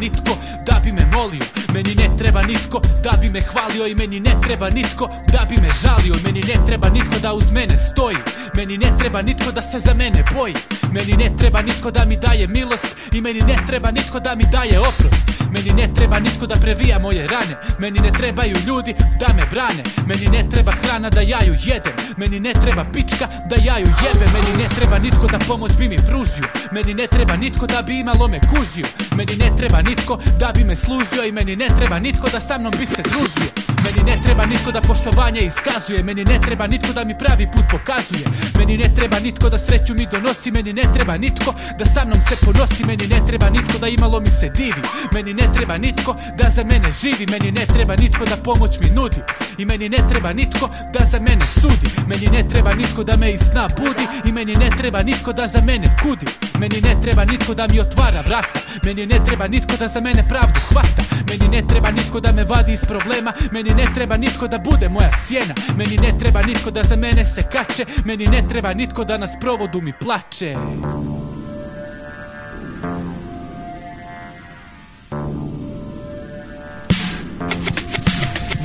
Nitko da bi me molio. Meni ne treba nitko da bi me hvalio I meni ne treba nitko da bi me žalio. Meni ne treba nitko da uz mene stoji. Meni ne treba nitko da se za mene boji. Meni ne treba nitko da mi daje milost I meni ne treba nitko da mi daje oprost meni ne treba nitko da previja moje rane. Meni ne trebaju ljudi da me brane. Meni ne treba hrana da jaju jedem. Meni ne treba pička da jaju jebe Meni ne treba nitko da pomoć bi mi pružio. Meni ne treba nitko da bi imalo me kužio Meni ne treba nitko da bi me služio I meni ne treba nitko da sa mnom bi se družio Meni ne treba nitko da poštovanje iskazuje Meni ne treba nitko da mi pravi put pokazuje Meni ne treba nitko da sreću mi donosi Meni ne treba nitko da sa mnom se ponosi Meni ne treba nitko da imalo mi se divi Meni ne treba nitko da za mene živi Meni ne treba nitko da pomoć mi nudi I meni ne treba nitko da za mene sudi Meni ne treba nitko da me iz sna budi I meni ne treba nitko da za mene kudi Meni ne treba nitko da mi otvara vrata Meni ne treba nitko da za mene pravdu hvata Meni ne treba nitko da me vadi iz problema Meni treba nitko da bude moja sjena. Meni ne treba nitko da za mene se kače. Meni ne treba nitko da nas provodu mi plače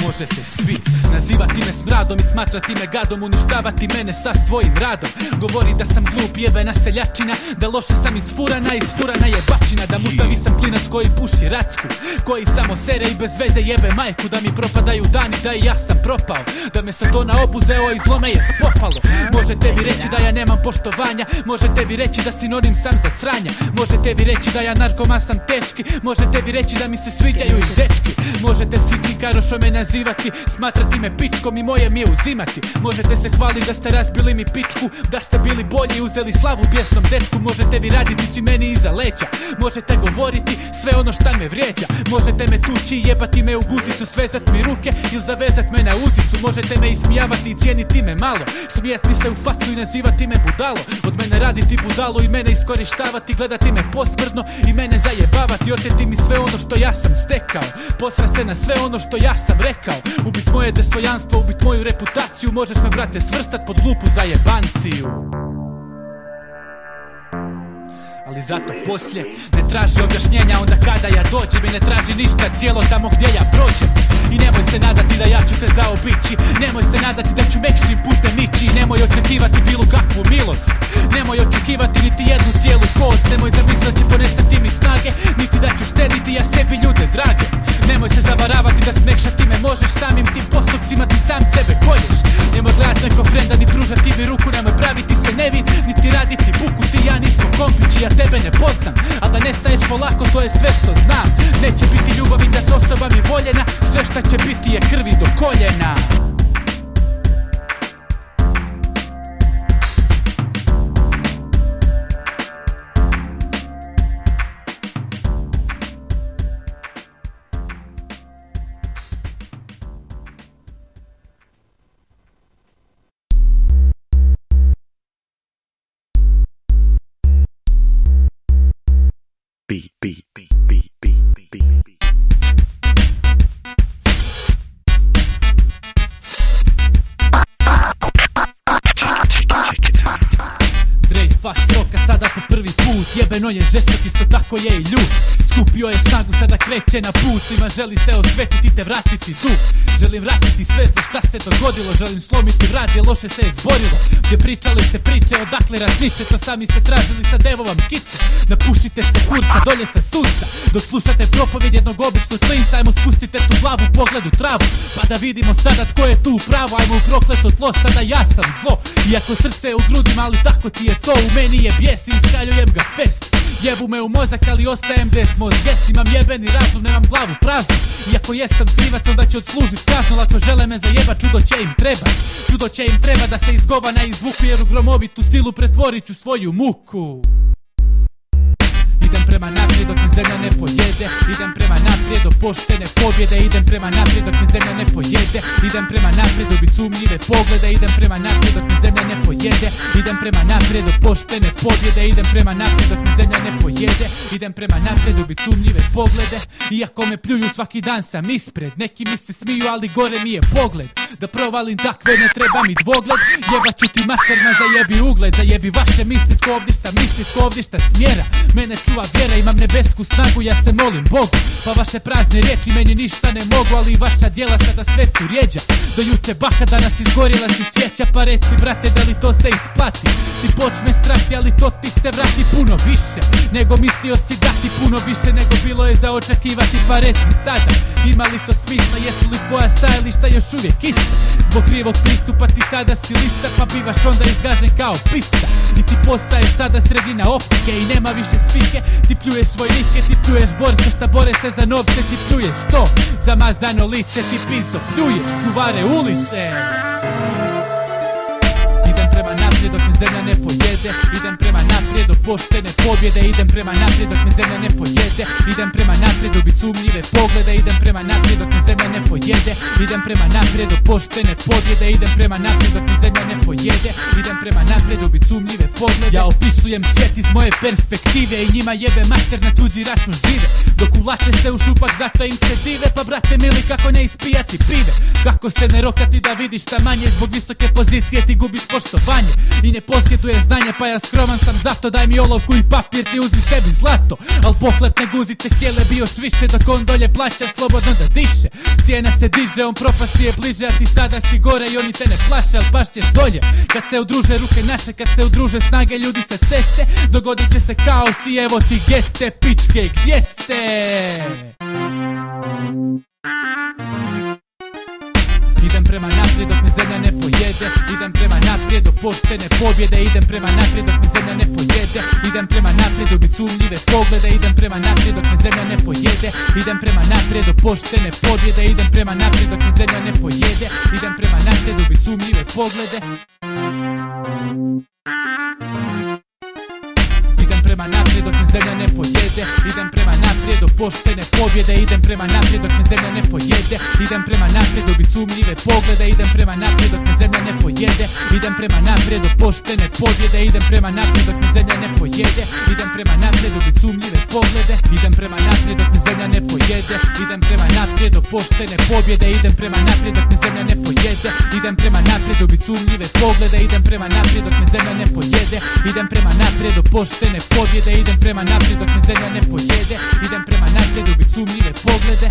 možete svi Nazivati me smradom i smatrati me gadom Uništavati mene sa svojim radom. Govori da sam glup jebena seljačina Da loše sam isfurana, isfurana je bačina Da mutavi sam klinac koji puši racku Koji samo sere i bez veze jebe majku Da mi propadaju dani, da i ja sam propao Da me Satona obuzeo i zlome je spopalo. Možete vi reći da ja nemam poštovanja Možete vi reći da sinonim sam za sranja Možete vi reći da ja narkoman sam teški Možete vi reći da mi se sviđaju i dečki Možete svi cikarošo me nazivati Smatrati me pičkom i moje mi je uzimati. Možete se hvaliti da ste razbili mi pičku Da ste bili bolji i uzeli slavu bijesnom dečku. Možete vi raditi svi meni iza leća Možete govoriti sve ono šta me vrijeđa. Možete me tući i jebati me u guzicu Svezat mi ruke ili zavezat me na uzicu. Možete me ismijavati i cijeniti me malo. Smijat mi se u facu i nazivati me budalo. Od mene raditi budalo i mene iskorištavati Gledati me posprdno i mene zajebavati. Oteti mi sve ono što ja sam stekao. Posrat se na sve ono što ja sam rekao Ubit moje dostojanstvo, ubit moju reputaciju Možeš me brate svrstat pod glupu zajebanciju ali zato poslije ne traži objašnjenja onda kada ja dođem i ne traži ništa cijelo tamo gdje ja prođem i nemoj se nadati da ja ću te zaobići. Nemoj se nadati da ću mekšim putem ići. Nemoj očekivati bilo kakvu milost. Nemoj očekivati niti jednu cijelu kost. Nemoj zamisliti da će ponestati mi snage Niti da ću štediti ja sebi ljude drage. Nemoj se zavaravati da smekšati me možeš Samim tim postupcima ti sam sebe kolješ. Nemoj gledat neko frenda ni pružati mi ruku Nemoj praviti se nevin niti raditi buku. Ti ja nismo kompići ja tebe ne poznam. A da nestaješ polako to je sve što znam. Neće biti ljubavi da s osoba mi voljena Sve šta će biti je krvi do koljena Jebeno je žestok isto tako je i ljud Skupio je snagu sada kreće na put Svima želi se osvetiti te vratiti tu Želim vratiti sve zlo šta se dogodilo. Želim slomiti vrat jer loše se je zborilo Gdje pričali se priče odakle razmiče? To sami ste tražili sa devovam kice. Napušite se kurca dolje sa sunca. Dok slušate propovjed jednog običnog klinca Ajmo spustite tu glavu u pogledu travu. Pa da vidimo sada tko je tu pravo Ajmo u prokleto tlo sada ja sam zlo. Iako srce je u grudima ali tako ti je to. U meni je bijes i iskaljujem ga fest Jebu me u mozak ali ostajem bez mozges Imam jebeni razum, nemam glavu praznu. Iako jesam krivac onda će odslužit kaznu. Ako žele me zajebat čudo će im treba Čudo će im treba da se izgovana izvuku Jer u gromovitu silu pretvorit ću svoju muku prema naprijed dok mi zemlja ne pojede. Idem prema naprijed do poštene pobjede. Idem prema naprijed dok mi zemlja ne pojede. Idem prema naprijed dobit sumnjive poglede. Idem prema naprijed dok mi zemlja ne pojede. Idem prema naprijed do poštene pobjede. Idem prema naprijed dok mi zemlja ne pojede. Idem prema naprijed dobit sumnjive poglede. Iako me pljuju svaki dan sam ispred. Neki mi se smiju ali gore mi je pogled. Da provalim takve ne treba mi dvogled. Jebat ću ti makar na zajebi ugled. Zajebi vaše mislit ko ovdje šta mislit ko ovdje šta smjera. Mene čuva vjera imam nebesku snagu ja se molim Bogu. Pa vaše prazne riječi meni ništa ne mogu Ali vaša djela sada sve su rijeđa Do juče baka danas izgorila si svijeća Pa reci brate da li to se isplati? Ti počne strati ali to ti se vrati puno više. Nego mislio si dati puno više Nego bilo je za očekivati pa reci sada Ima li to smisla jesu li tvoja stajališta još uvijek ista? Zbog krivog pristupa ti sada si lista Pa bivaš onda izgažen kao pista. I ti postaješ sada sredina optike I nema više spike Ti pljuješ svoj like, ti pljuješ borce šta bore se za novce Ti pljuješ to, zamazano lice Ti pizdo pljuješ čuvare ulice. Idem prema naprijed dok me zemlja ne pojede poštene pobjede Idem prema naprijed dok me zemlja ne pojede. Idem prema naprijed dobit sumnjive poglede Idem prema naprijed dok me zemlja ne pojede. Idem prema naprijed do poštene pobjede Idem prema naprijed dok me zemlja ne pojede. Idem prema naprijed dobit sumnjive poglede. Ja opisujem svijet iz moje perspektive I njima jebe mater na tuđi račun žive. Dok uvlače se u šupak zato im se dive. Pa brate mili kako ne ispijati pive? Kako se ne rokati da vidiš šta manje? Zbog visoke pozicije ti gubiš poštovanje I ne posjeduješ znanje pa ja skroman sam zato Daj mi olovku i papir ti uzmi sebi zlato Al pohlepne guzice htjele bi još više Dok on dolje plaća slobodno da diše Cijena se diže, on propasti je bliže A ti sada si gore i oni te ne plaše Al baš ćeš dolje Kad se udruže ruke naše Kad se udruže snage ljudi sa ceste Dogodit će se kaos i evo ti geste Pičke, gdje ste? Idem prema naprijed dok me zemlja ne pojede. Idem prema naprijed do poštene pobjede. Idem prema naprijed dok me zemlja ne pojede. Idem prema naprijed do sumnjive poglede. Idem prema naprijed dok me zemlja ne pojede. Idem prema naprijed do poštene pobjede. Idem prema naprijed dok me zemlja ne pojede. Idem prema naprijed do sumnjive poglede prema naprijed dok me zemlja ne pojede Idem prema naprijed do poštene pobjede Idem prema naprijed dok me zemlja ne pojede Idem prema naprijed dobit sumnjive poglede Idem prema naprijed dok me zemlja ne pojede Idem prema naprijed do poštene pobjede Idem prema naprijed dok me zemlja ne pojede Idem prema naprijed dobit sumnjive poglede Idem prema naprijed dok me zemlja ne pojede Idem prema naprijed do poštene pobjede Idem prema naprijed dok me zemlja ne pojede Idem prema naprijed dobit sumnjive poglede Idem prema naprijed dok me zemlja ne pojede Idem prema naprijed do poštene pobjede Idem prema naprijed dok me zemlja ne pojede. Idem prema naprijed dobit sumnjive poglede.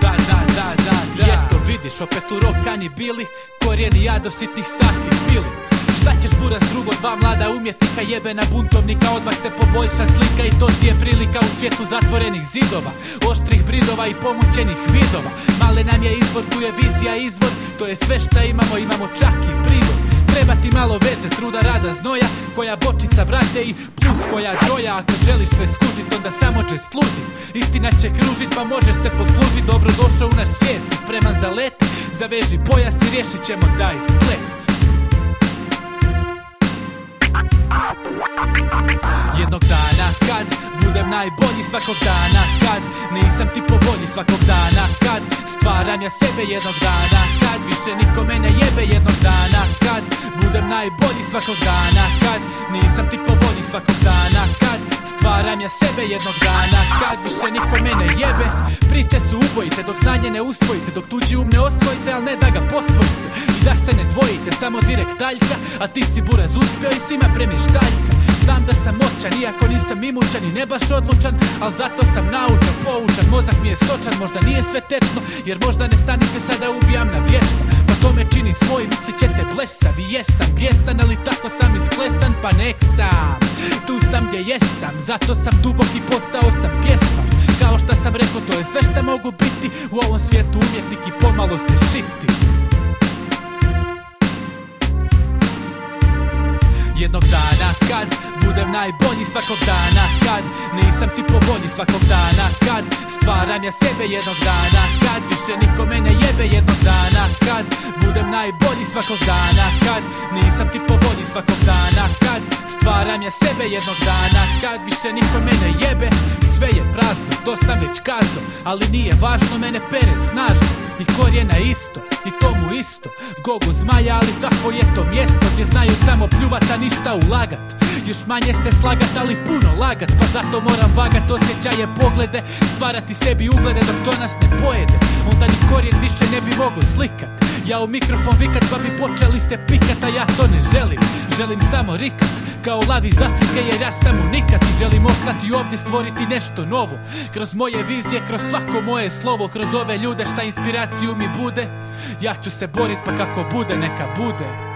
Da, da, da, da, da. Eto vidiš, opet u rokani bili Korijeni ja do sitnih sati pili Šta ćeš buras drugo, dva mlada umjetnika Jebena buntovnika, odmah se poboljša slika I to ti je prilika u svijetu zatvorenih zidova Oštrih bridova i pomućenih vidova. Male nam je izbor, tu je vizija izvor To je sve šta imamo, imamo čak i privod. Treba ti malo veze, truda, rada, znoja Koja bočica, brate, i plus koja džoja. Ako želiš sve skužit, onda samo će sluzit Istina će kružit, pa možeš se poslužit. Dobro došao u naš svijet, si spreman za let Zaveži pojas i riješit ćemo taj splet Jednog dana kad budem najbolji svakog dana Kad nisam ti po volji svakog dana Kad stvaram ja sebe jednog dana Kad više niko mene jebe jednog dana Kad budem najbolji svakog dana Kad nisam ti po volji svakog dana Kad stvaram ja sebe jednog dana Kad više niko mene jebe. Priče su ubojite dok znanje ne usvojite Dok tuđi um ne osvojite, al ne da ga posvojite. I da se ne dvojite, samo direkt daljka A ti si buraz uspio i svima premiš daljka Znam da sam moćan, iako nisam imućan i ne baš odlučan Al zato sam naučan, poučan, mozak mi je sočan Možda nije sve tečno, jer možda ne stanice sada ubijam na vječno Pa to me čini svoj, mislit ćete blesav I jesam. Pjestan, ali tako sam isklesan, pa nek sam. Tu sam gdje jesam, zato sam dubok i postao sam pjesmar. Kao što sam rekao, to je sve što mogu biti. U ovom svijetu umjetnik i pomalo se šiti. Jednog dana kad budem najbolji svakog dana. Kad nisam ti po volji svakog dana. Kad stvaram ja sebe jednog dana. Kad više niko mene jebe jednog dana. Kad budem najbolji svakog dana. Kad nisam ti po volji svakog dana. Kad stvaram ja sebe jednog dana. Kad više niko mene jebe Sve je prazno, sam već kazao Ali nije važno, mene pere snažno I korijena isto, i tomu isto. Gogu zmaja, ali tako je to mjesto Gdje znaju samo pljuvat, a ništa ulagat. Još manje se slagat, ali puno lagat Pa zato moram vagat osjećaje, poglede Stvarati sebi uglede dok to nas ne pojede. Onda ni korijen više ne bi mogo slikat. Ja u mikrofon vikat pa bi počeli se pikat A ja to ne želim, želim samo rikat Kao lav iz Afrike jer ja sam unikat I želim ostati ovdje stvoriti nešto novo. Kroz moje vizije, kroz svako moje slovo Kroz ove ljude šta inspiraciju mi bude. Ja ću se borit pa kako bude neka bude.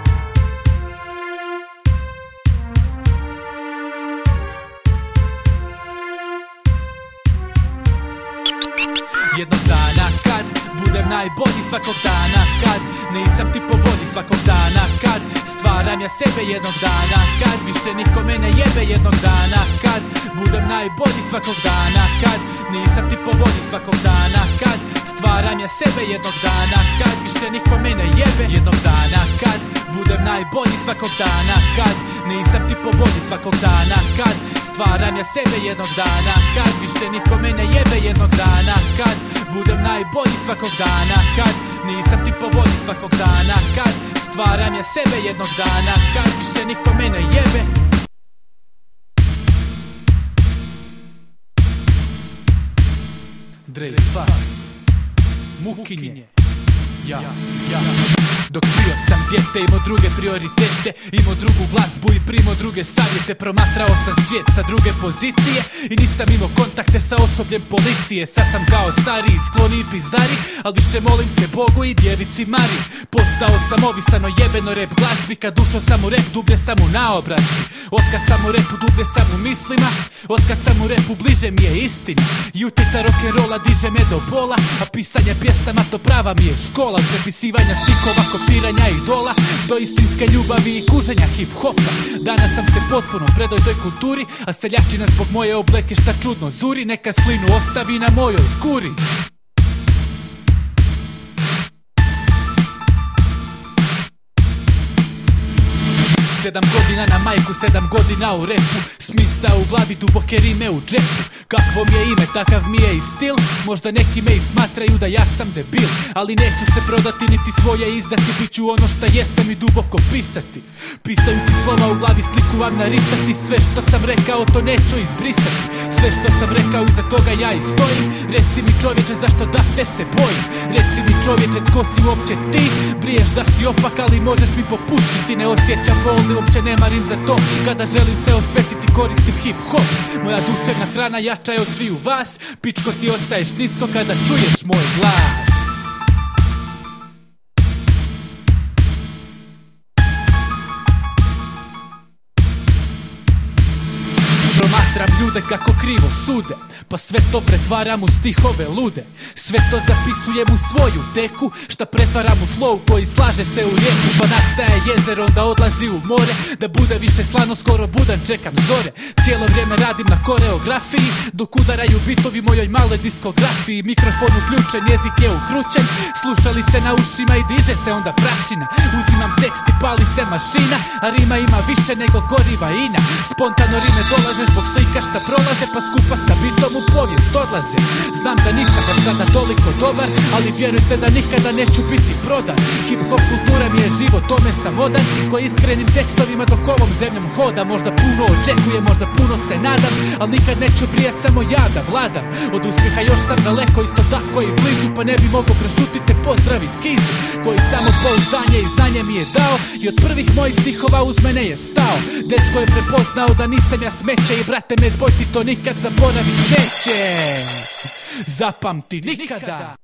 Jednog dana budem najbolji svakog dana. Kad nisam ti po volji svakog dana. Kad stvaram ja sebe jednog dana. Kad više niko mene jebe jednog dana. Kad budem najbolji svakog dana. Kad nisam ti po volji svakog dana. Kad stvaram ja sebe jednog dana. Kad više niko mene jebe jednog dana. Kad budem najbolji svakog dana. Kad nisam ti po volji svakog dana. Kad stvaram ja sebe jednog dana? Kad više niko mene jebe jednog dana? Kad budem najbolji svakog dana? Kad nisam ti po volji svakog dana? Kad stvaram ja sebe jednog dana? Kad više niko mene jebe? Andrej Fas Mukinje. Ja, ja dok bio sam djete, imao druge prioritete Imao drugu glazbu i primao druge savjete Promatrao sam svijet sa druge pozicije I nisam imao kontakte sa osobljem policije. Sad sam kao stariji, skloni i pizdari Ali više molim se Bogu i djevici Mari. Postao sam ovisan o jebeno rap glazbi Kad ušao sam u rep, dublje sam u naobrazbi. Otkad sam u repu, dublje sam u mislima Otkad sam u repu, bliže mi je istina. I utjeca rock'n'rolla diže me do pola A pisanje pjesama to prava mi je škola. Prepisivanja stikova, kopiranja idola Do istinske ljubavi i kuženja hip-hopa. Danas sam se potpuno predoj toj kulturi A seljačina zbog moje obleke šta čudno zuri Neka slinu ostavi na mojoj kuri Sedam godina na majku, sedam godina u repu. Smisa u glavi, duboke rime u džepu. Kakvo mi je ime, takav mi je i stil. Možda neki me i smatraju da ja sam debil Ali neću se prodati niti svoje izdati. Biću ono šta jesam i duboko pisati. Pisajući slova u glavi sliku vam narisati. Sve što sam rekao to neću izbrisati. Sve što sam rekao iza toga ja i stojim. Reci mi čovječe zašto da te se bojim? Reci mi čovječe tko si uopće ti? Briješ da si opak ali možeš mi popušiti Ne osjećam bol uopće ne marim za to. Kada želim se osvetiti koristim hip hop Moja duševna hrana jača je od sviju vas. Pičko ti ostaješ nisko kada čuješ moj glas ljude kako krivo sude. Pa sve to pretvaram u stihove lude. Sve to zapisujem u svoju teku Šta pretvaram u flow koji slaže se u rijeku. Pa nastaje jezero onda odlazi u more Da bude više slano skoro budan čekam zore. Cijelo vrijeme radim na koreografiji Dok udaraju bitovi mojoj maloj diskografiji. Mikrofon uključen, jezik je ukrućen Slušalice na ušima i diže se onda prašina. Uzimam tekst i pali se mašina A rima ima više nego goriva ina. Spontano rime dolaze zbog slika šta prolaze Pa skupa sa bitom u povijest odlaze. Znam da nisam baš sada toliko dobar Ali vjerujte da nikada neću biti prodan. Hip hop kultura mi je život, tome sam odan Koji iskrenim tekstovima dok ovom zemljom hoda Možda puno očekujem, možda puno se nadam Ali nikad neću prijat samo ja da vladam. Od uspjeha još sam daleko, isto tako i blizu Pa ne bi mogao prešutite pozdravit kizu Koji samo pouzdanje i znanje mi je dao. I od prvih mojih stihova uz mene je stao. Dečko je prepoznao da nisam ja smeće I brate me boj ti to nikad zaboravit neće. Zapamti nikada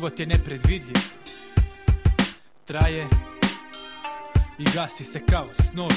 Život je nepredvidljiv. Traje I gasi se kao snovi.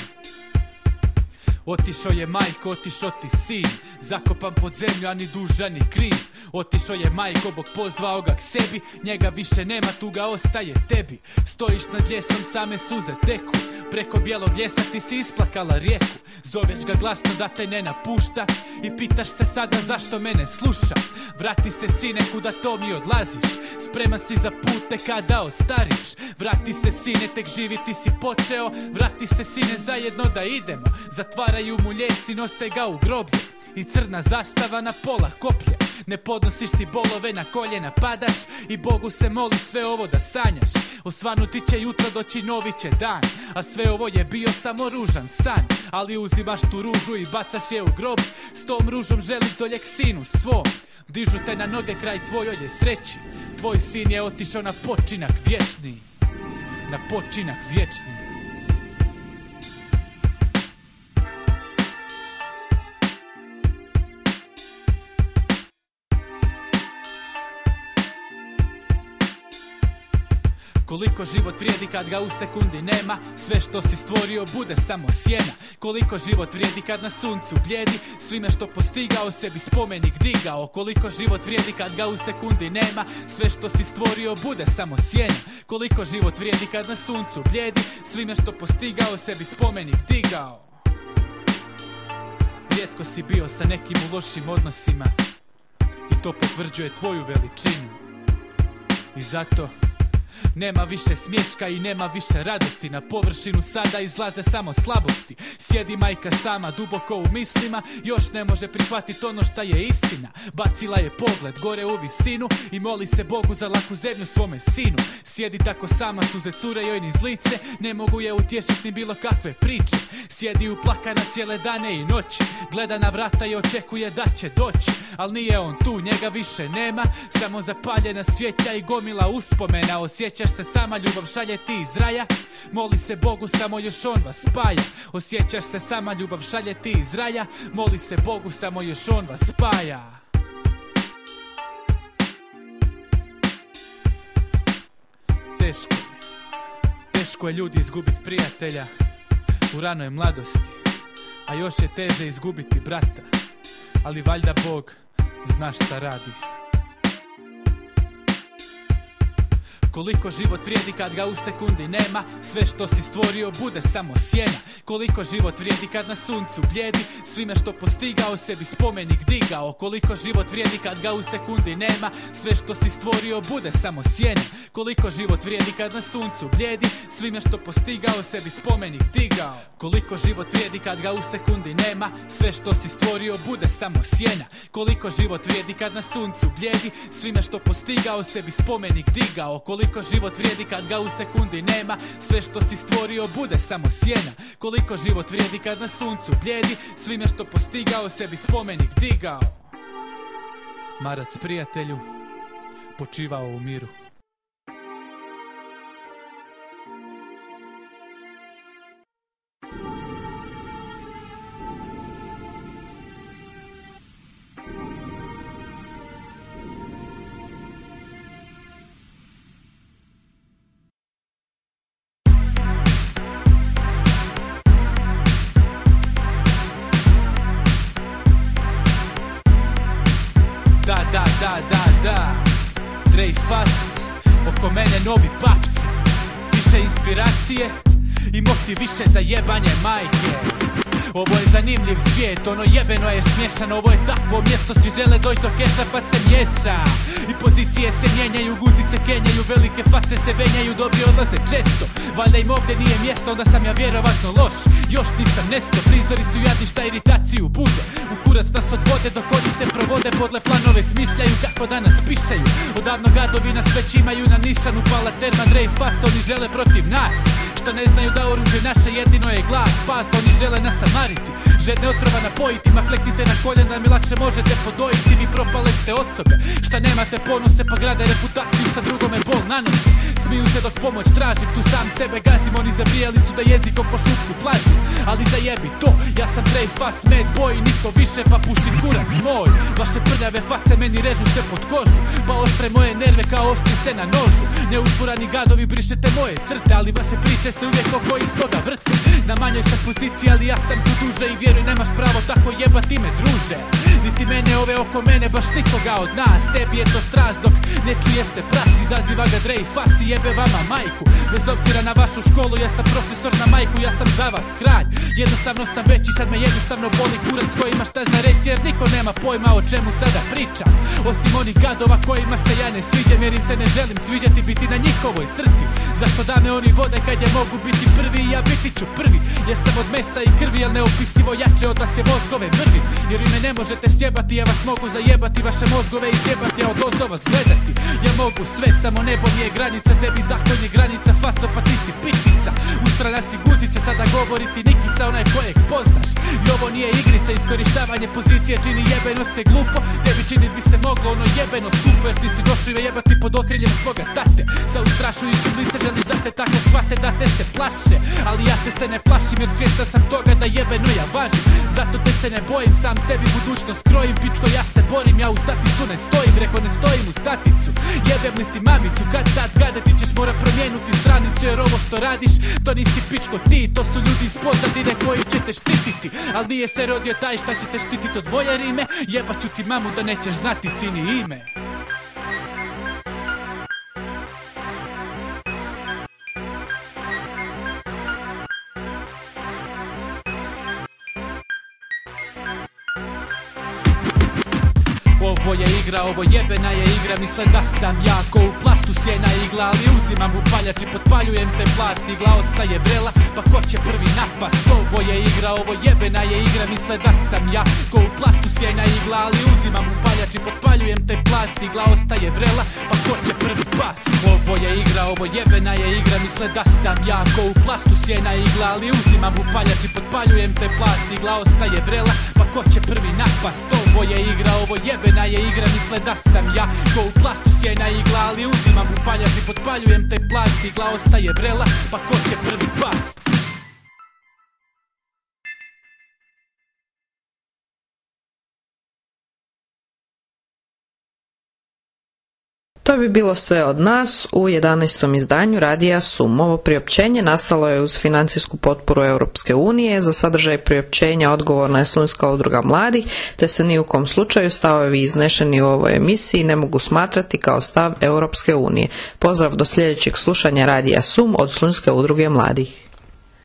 Otišao je majko, otišao ti sin. Zakopan pod zemlju, a ni dužan ni kriv. Otišao je majko, Bog pozvao ga k sebi. Njega više nema, tu ga ostaje tebi. Stojiš nad ljesom, same suze teku. Preko bijelog ljesa ti si isplakala rijeku. Zoveš ga glasno da te ne napušta. I pitaš se sada zašto mene sluša Vrati se sine kuda to mi odlaziš? Spreman si za pute kada ostariš. Vrati se sine tek živiti si počeo. Vrati se sine zajedno da idemo. Zatvaraju mu ljes i nose ga u groblje. I crna zastava na pola koplje. Ne podnosiš ti bolove na koljena padaš. I Bogu se moli sve ovo da sanjaš. Osvanuti će jutro doći novi će dan. A sve ovo je bio samo ružan san. Ali uzimaš tu ružu i bacaš je u grob. S tom ružom želiš dolje k sinu svom Dižu te na noge kraj tvojoj je sreći. Tvoj sin je otišao na počinak vječni. Na počinak vječni Koliko život vrijedi kad ga u sekundi nema? Sve što si stvorio bude samo sjena. Koliko život vrijedi kad na suncu bljedi Svime što postigao sebi spomenik digao. Koliko život vrijedi kad ga u sekundi nema? Sve što si stvorio bude samo sjena. Koliko život vrijedi kad na suncu bljedi Svime što postigao sebi spomenik digao. Rijetko si bio sa nekim u lošim odnosima. I to potvrđuje tvoju veličinu. I zato nema više smješka i nema više radosti. Na površinu sada izlaze samo slabosti. Sjedi majka sama duboko u mislima Još ne može prihvatiti ono šta je istina. Bacila je pogled gore u visinu I moli se Bogu za laku zemlju svome sinu. Sjedi tako sama, suze cure joj niz lice Ne mogu je utješiti ni bilo kakve priče. Sjedi uplakana cijele dane i noći Gleda na vrata i očekuje da će doći. Al nije on tu, njega više nema Samo zapaljena svjeća i gomila uspomena Osjećaš se sama, ljubav šalje ti iz raja. Moli se Bogu, samo još on vas spaja. Osjećaš se sama, ljubav šalje ti iz raja. Moli se Bogu, samo još on vas spaja. Teško je. Teško je ljudi izgubiti prijatelja u ranoj mladosti A još je teže izgubiti brata. Ali valjda Bog zna šta radi Koliko život vrijedi kad ga u sekundi nema? Sve što si stvorio bude samo sjena. Koliko život vrijedi kad na suncu bljedi Svime što postigao sebi spomenik digao. Koliko život vrijedi kad ga u sekundi nema? Sve što si stvorio bude samo sjena. Koliko život vrijedi kad na suncu bljedi Svime što postigao sebi spomenik digao. Koliko život vrijedi kad ga u sekundi nema? Sve što si stvorio bude samo sjena. Koliko život vrijedi kad na suncu bljedi Svime što postigao sebi spomenik digao. Koliko život vrijedi kad ga u sekundi nema? Sve što si stvorio bude samo sjena. Koliko život vrijedi kad na suncu bljedi Svime što postigao sebi spomenik digao. Marac prijatelju počivao u miru I motiv više za jebanje majke. Ovo je zanimljiv svijet, ono jebeno je smješano Ovo je takvo mjesto, svi žele doći do keša pa se miješa. I pozicije se mijenjaju, guzice kenjaju Velike face se venjaju, dobri odlaze često. Valjda im ovdje nije mjesto, onda sam ja vjerovatno loš. Još nisam nesto, prizori su jadni šta iritaciju bude. U kurac nas odvode dok oni se provode Podle planove smišljaju kako da nas pišaju. Odavno gadovi nas već imaju na nišanu Pala terma, Drej Fas, oni žele protiv nas Što ne znaju da oružje naše jedino je glas. Pas, oni žele nas samariti. Žedne otrova napojiti, ma kleknite na koljena mi lakše možete podojiti. Vi propale ste osobe, šta nemate ponose pa grade reputaciju Šta drugome bol nanosi Smiju se dok pomoć tražim, tu sam sebe gazim. Oni zabrijali su da jezikom po šutku plazim Ali zajebi to, ja sam Drej Fas, mad boy Niko više pa pušim kurac moj. Vaše prljave face meni režu se pod kožu. Pa oštre moje nerve kao oštrice na nožu. Neuspurani gadovi brišete moje crte Ali vaše priče se uvijek oko iz toga vrte Na manjoj sam poziciji ali ja sam tu duže I vjeruj nemaš pravo tako jebati me druže Niti mene ove oko mene baš nikoga od nas. Tebi je to strast dok ne čuje se. Pras Izaziva ga Drej Fas i jebe vama majku. Bez obzira na vašu školu ja sam profesor na majku Ja sam za vas kralj. Jednostavno sam veći sad me jednostavno boli kurac koji ima šta za reći Jer niko nema pojma o čemu sada pričam. Osim onih gadova kojima se ja ne sviđam Jer im se ne želim sviđati biti na njihovoj crti. Zašto da me oni vode kad je mogu biti prvi ja biti ću prvi. Jer sam od mesa i krvi Jel neopisivo jače od vas je mozgove mrvi. Jer vi me ne možete sjebati Ja vas mogu zajebati Vaše mozgove izjebati A od ozdo vas gledati Ja mogu sve Samo nebo mi je granica Tebi zakon je granica Faco pa ti si pitica Ustrana si guzice Sada govori ti Nikica Onaj kojeg poznaš. I ovo nije igrica Iskorištavanje pozicije čini jebeno se glupo. Tebi čini bi se moglo ono jebeno skupo Jer ti si je jebati pod okriljem svoga tate. Sa ustrašujućim lice želiš da te tako shvate Da te se plaše. Ali ja te se ne plašim jer svjestan sam toga da jebeno ja važim. Zato te se ne bojim Sam sebi budućnost krojim Pičko ja se borim Ja u staticu ne stojim Reko ne stojim u staticu. Jebem li ti mamicu Kad tad gade ti ćeš mora promijenuti stranicu Jer ovo što radiš To nisi pičko ti To su ljudi iz pozadine koji će te štititi. Al nije se rodio taj šta će te štititi od moje rime Jebat ću ti mamu da nećeš znati sini ime igra, ovo jebena je igra Misle da sam ja ko u plastu sjena igla Ali uzimam upaljač i potpaljujem te plast Igla ostaje vrela, pa ko će prvi napast? Ovo je igra, ovo jebena je igra Misle da sam ja. Ko u plastu sjena igla Ali uzimam upaljač i potpaljujem te plast Igla ostaje vrela, pa ko će prvi pas Ovo je igra, ovo jebena je igra Misle da sam ja. Ko u plastu sjena igla Ali uzimam upaljač i potpaljujem te plast Igla ostaje vrela, pa ko će prvi napast? Ovo je igra, ovo jebena je igra Misle da sam ja. Ko u plastu sjena igla Ali uzimam upaljač i potpaljujem te plast Igla ostaje vrela, pa ko će prvi past To bi bilo sve od nas u 11. izdanju Radija Sum. Ovo priopćenje nastalo je uz financijsku potporu Europske unije. Za sadržaj priopćenja odgovorna je Sunjska udruga mladih, te se ni u kom slučaju stavovi iznešeni u ovoj emisiji ne mogu smatrati kao stav Europske unije. Pozdrav do sljedećeg slušanja Radija Sum od Sunjske udruge mladih.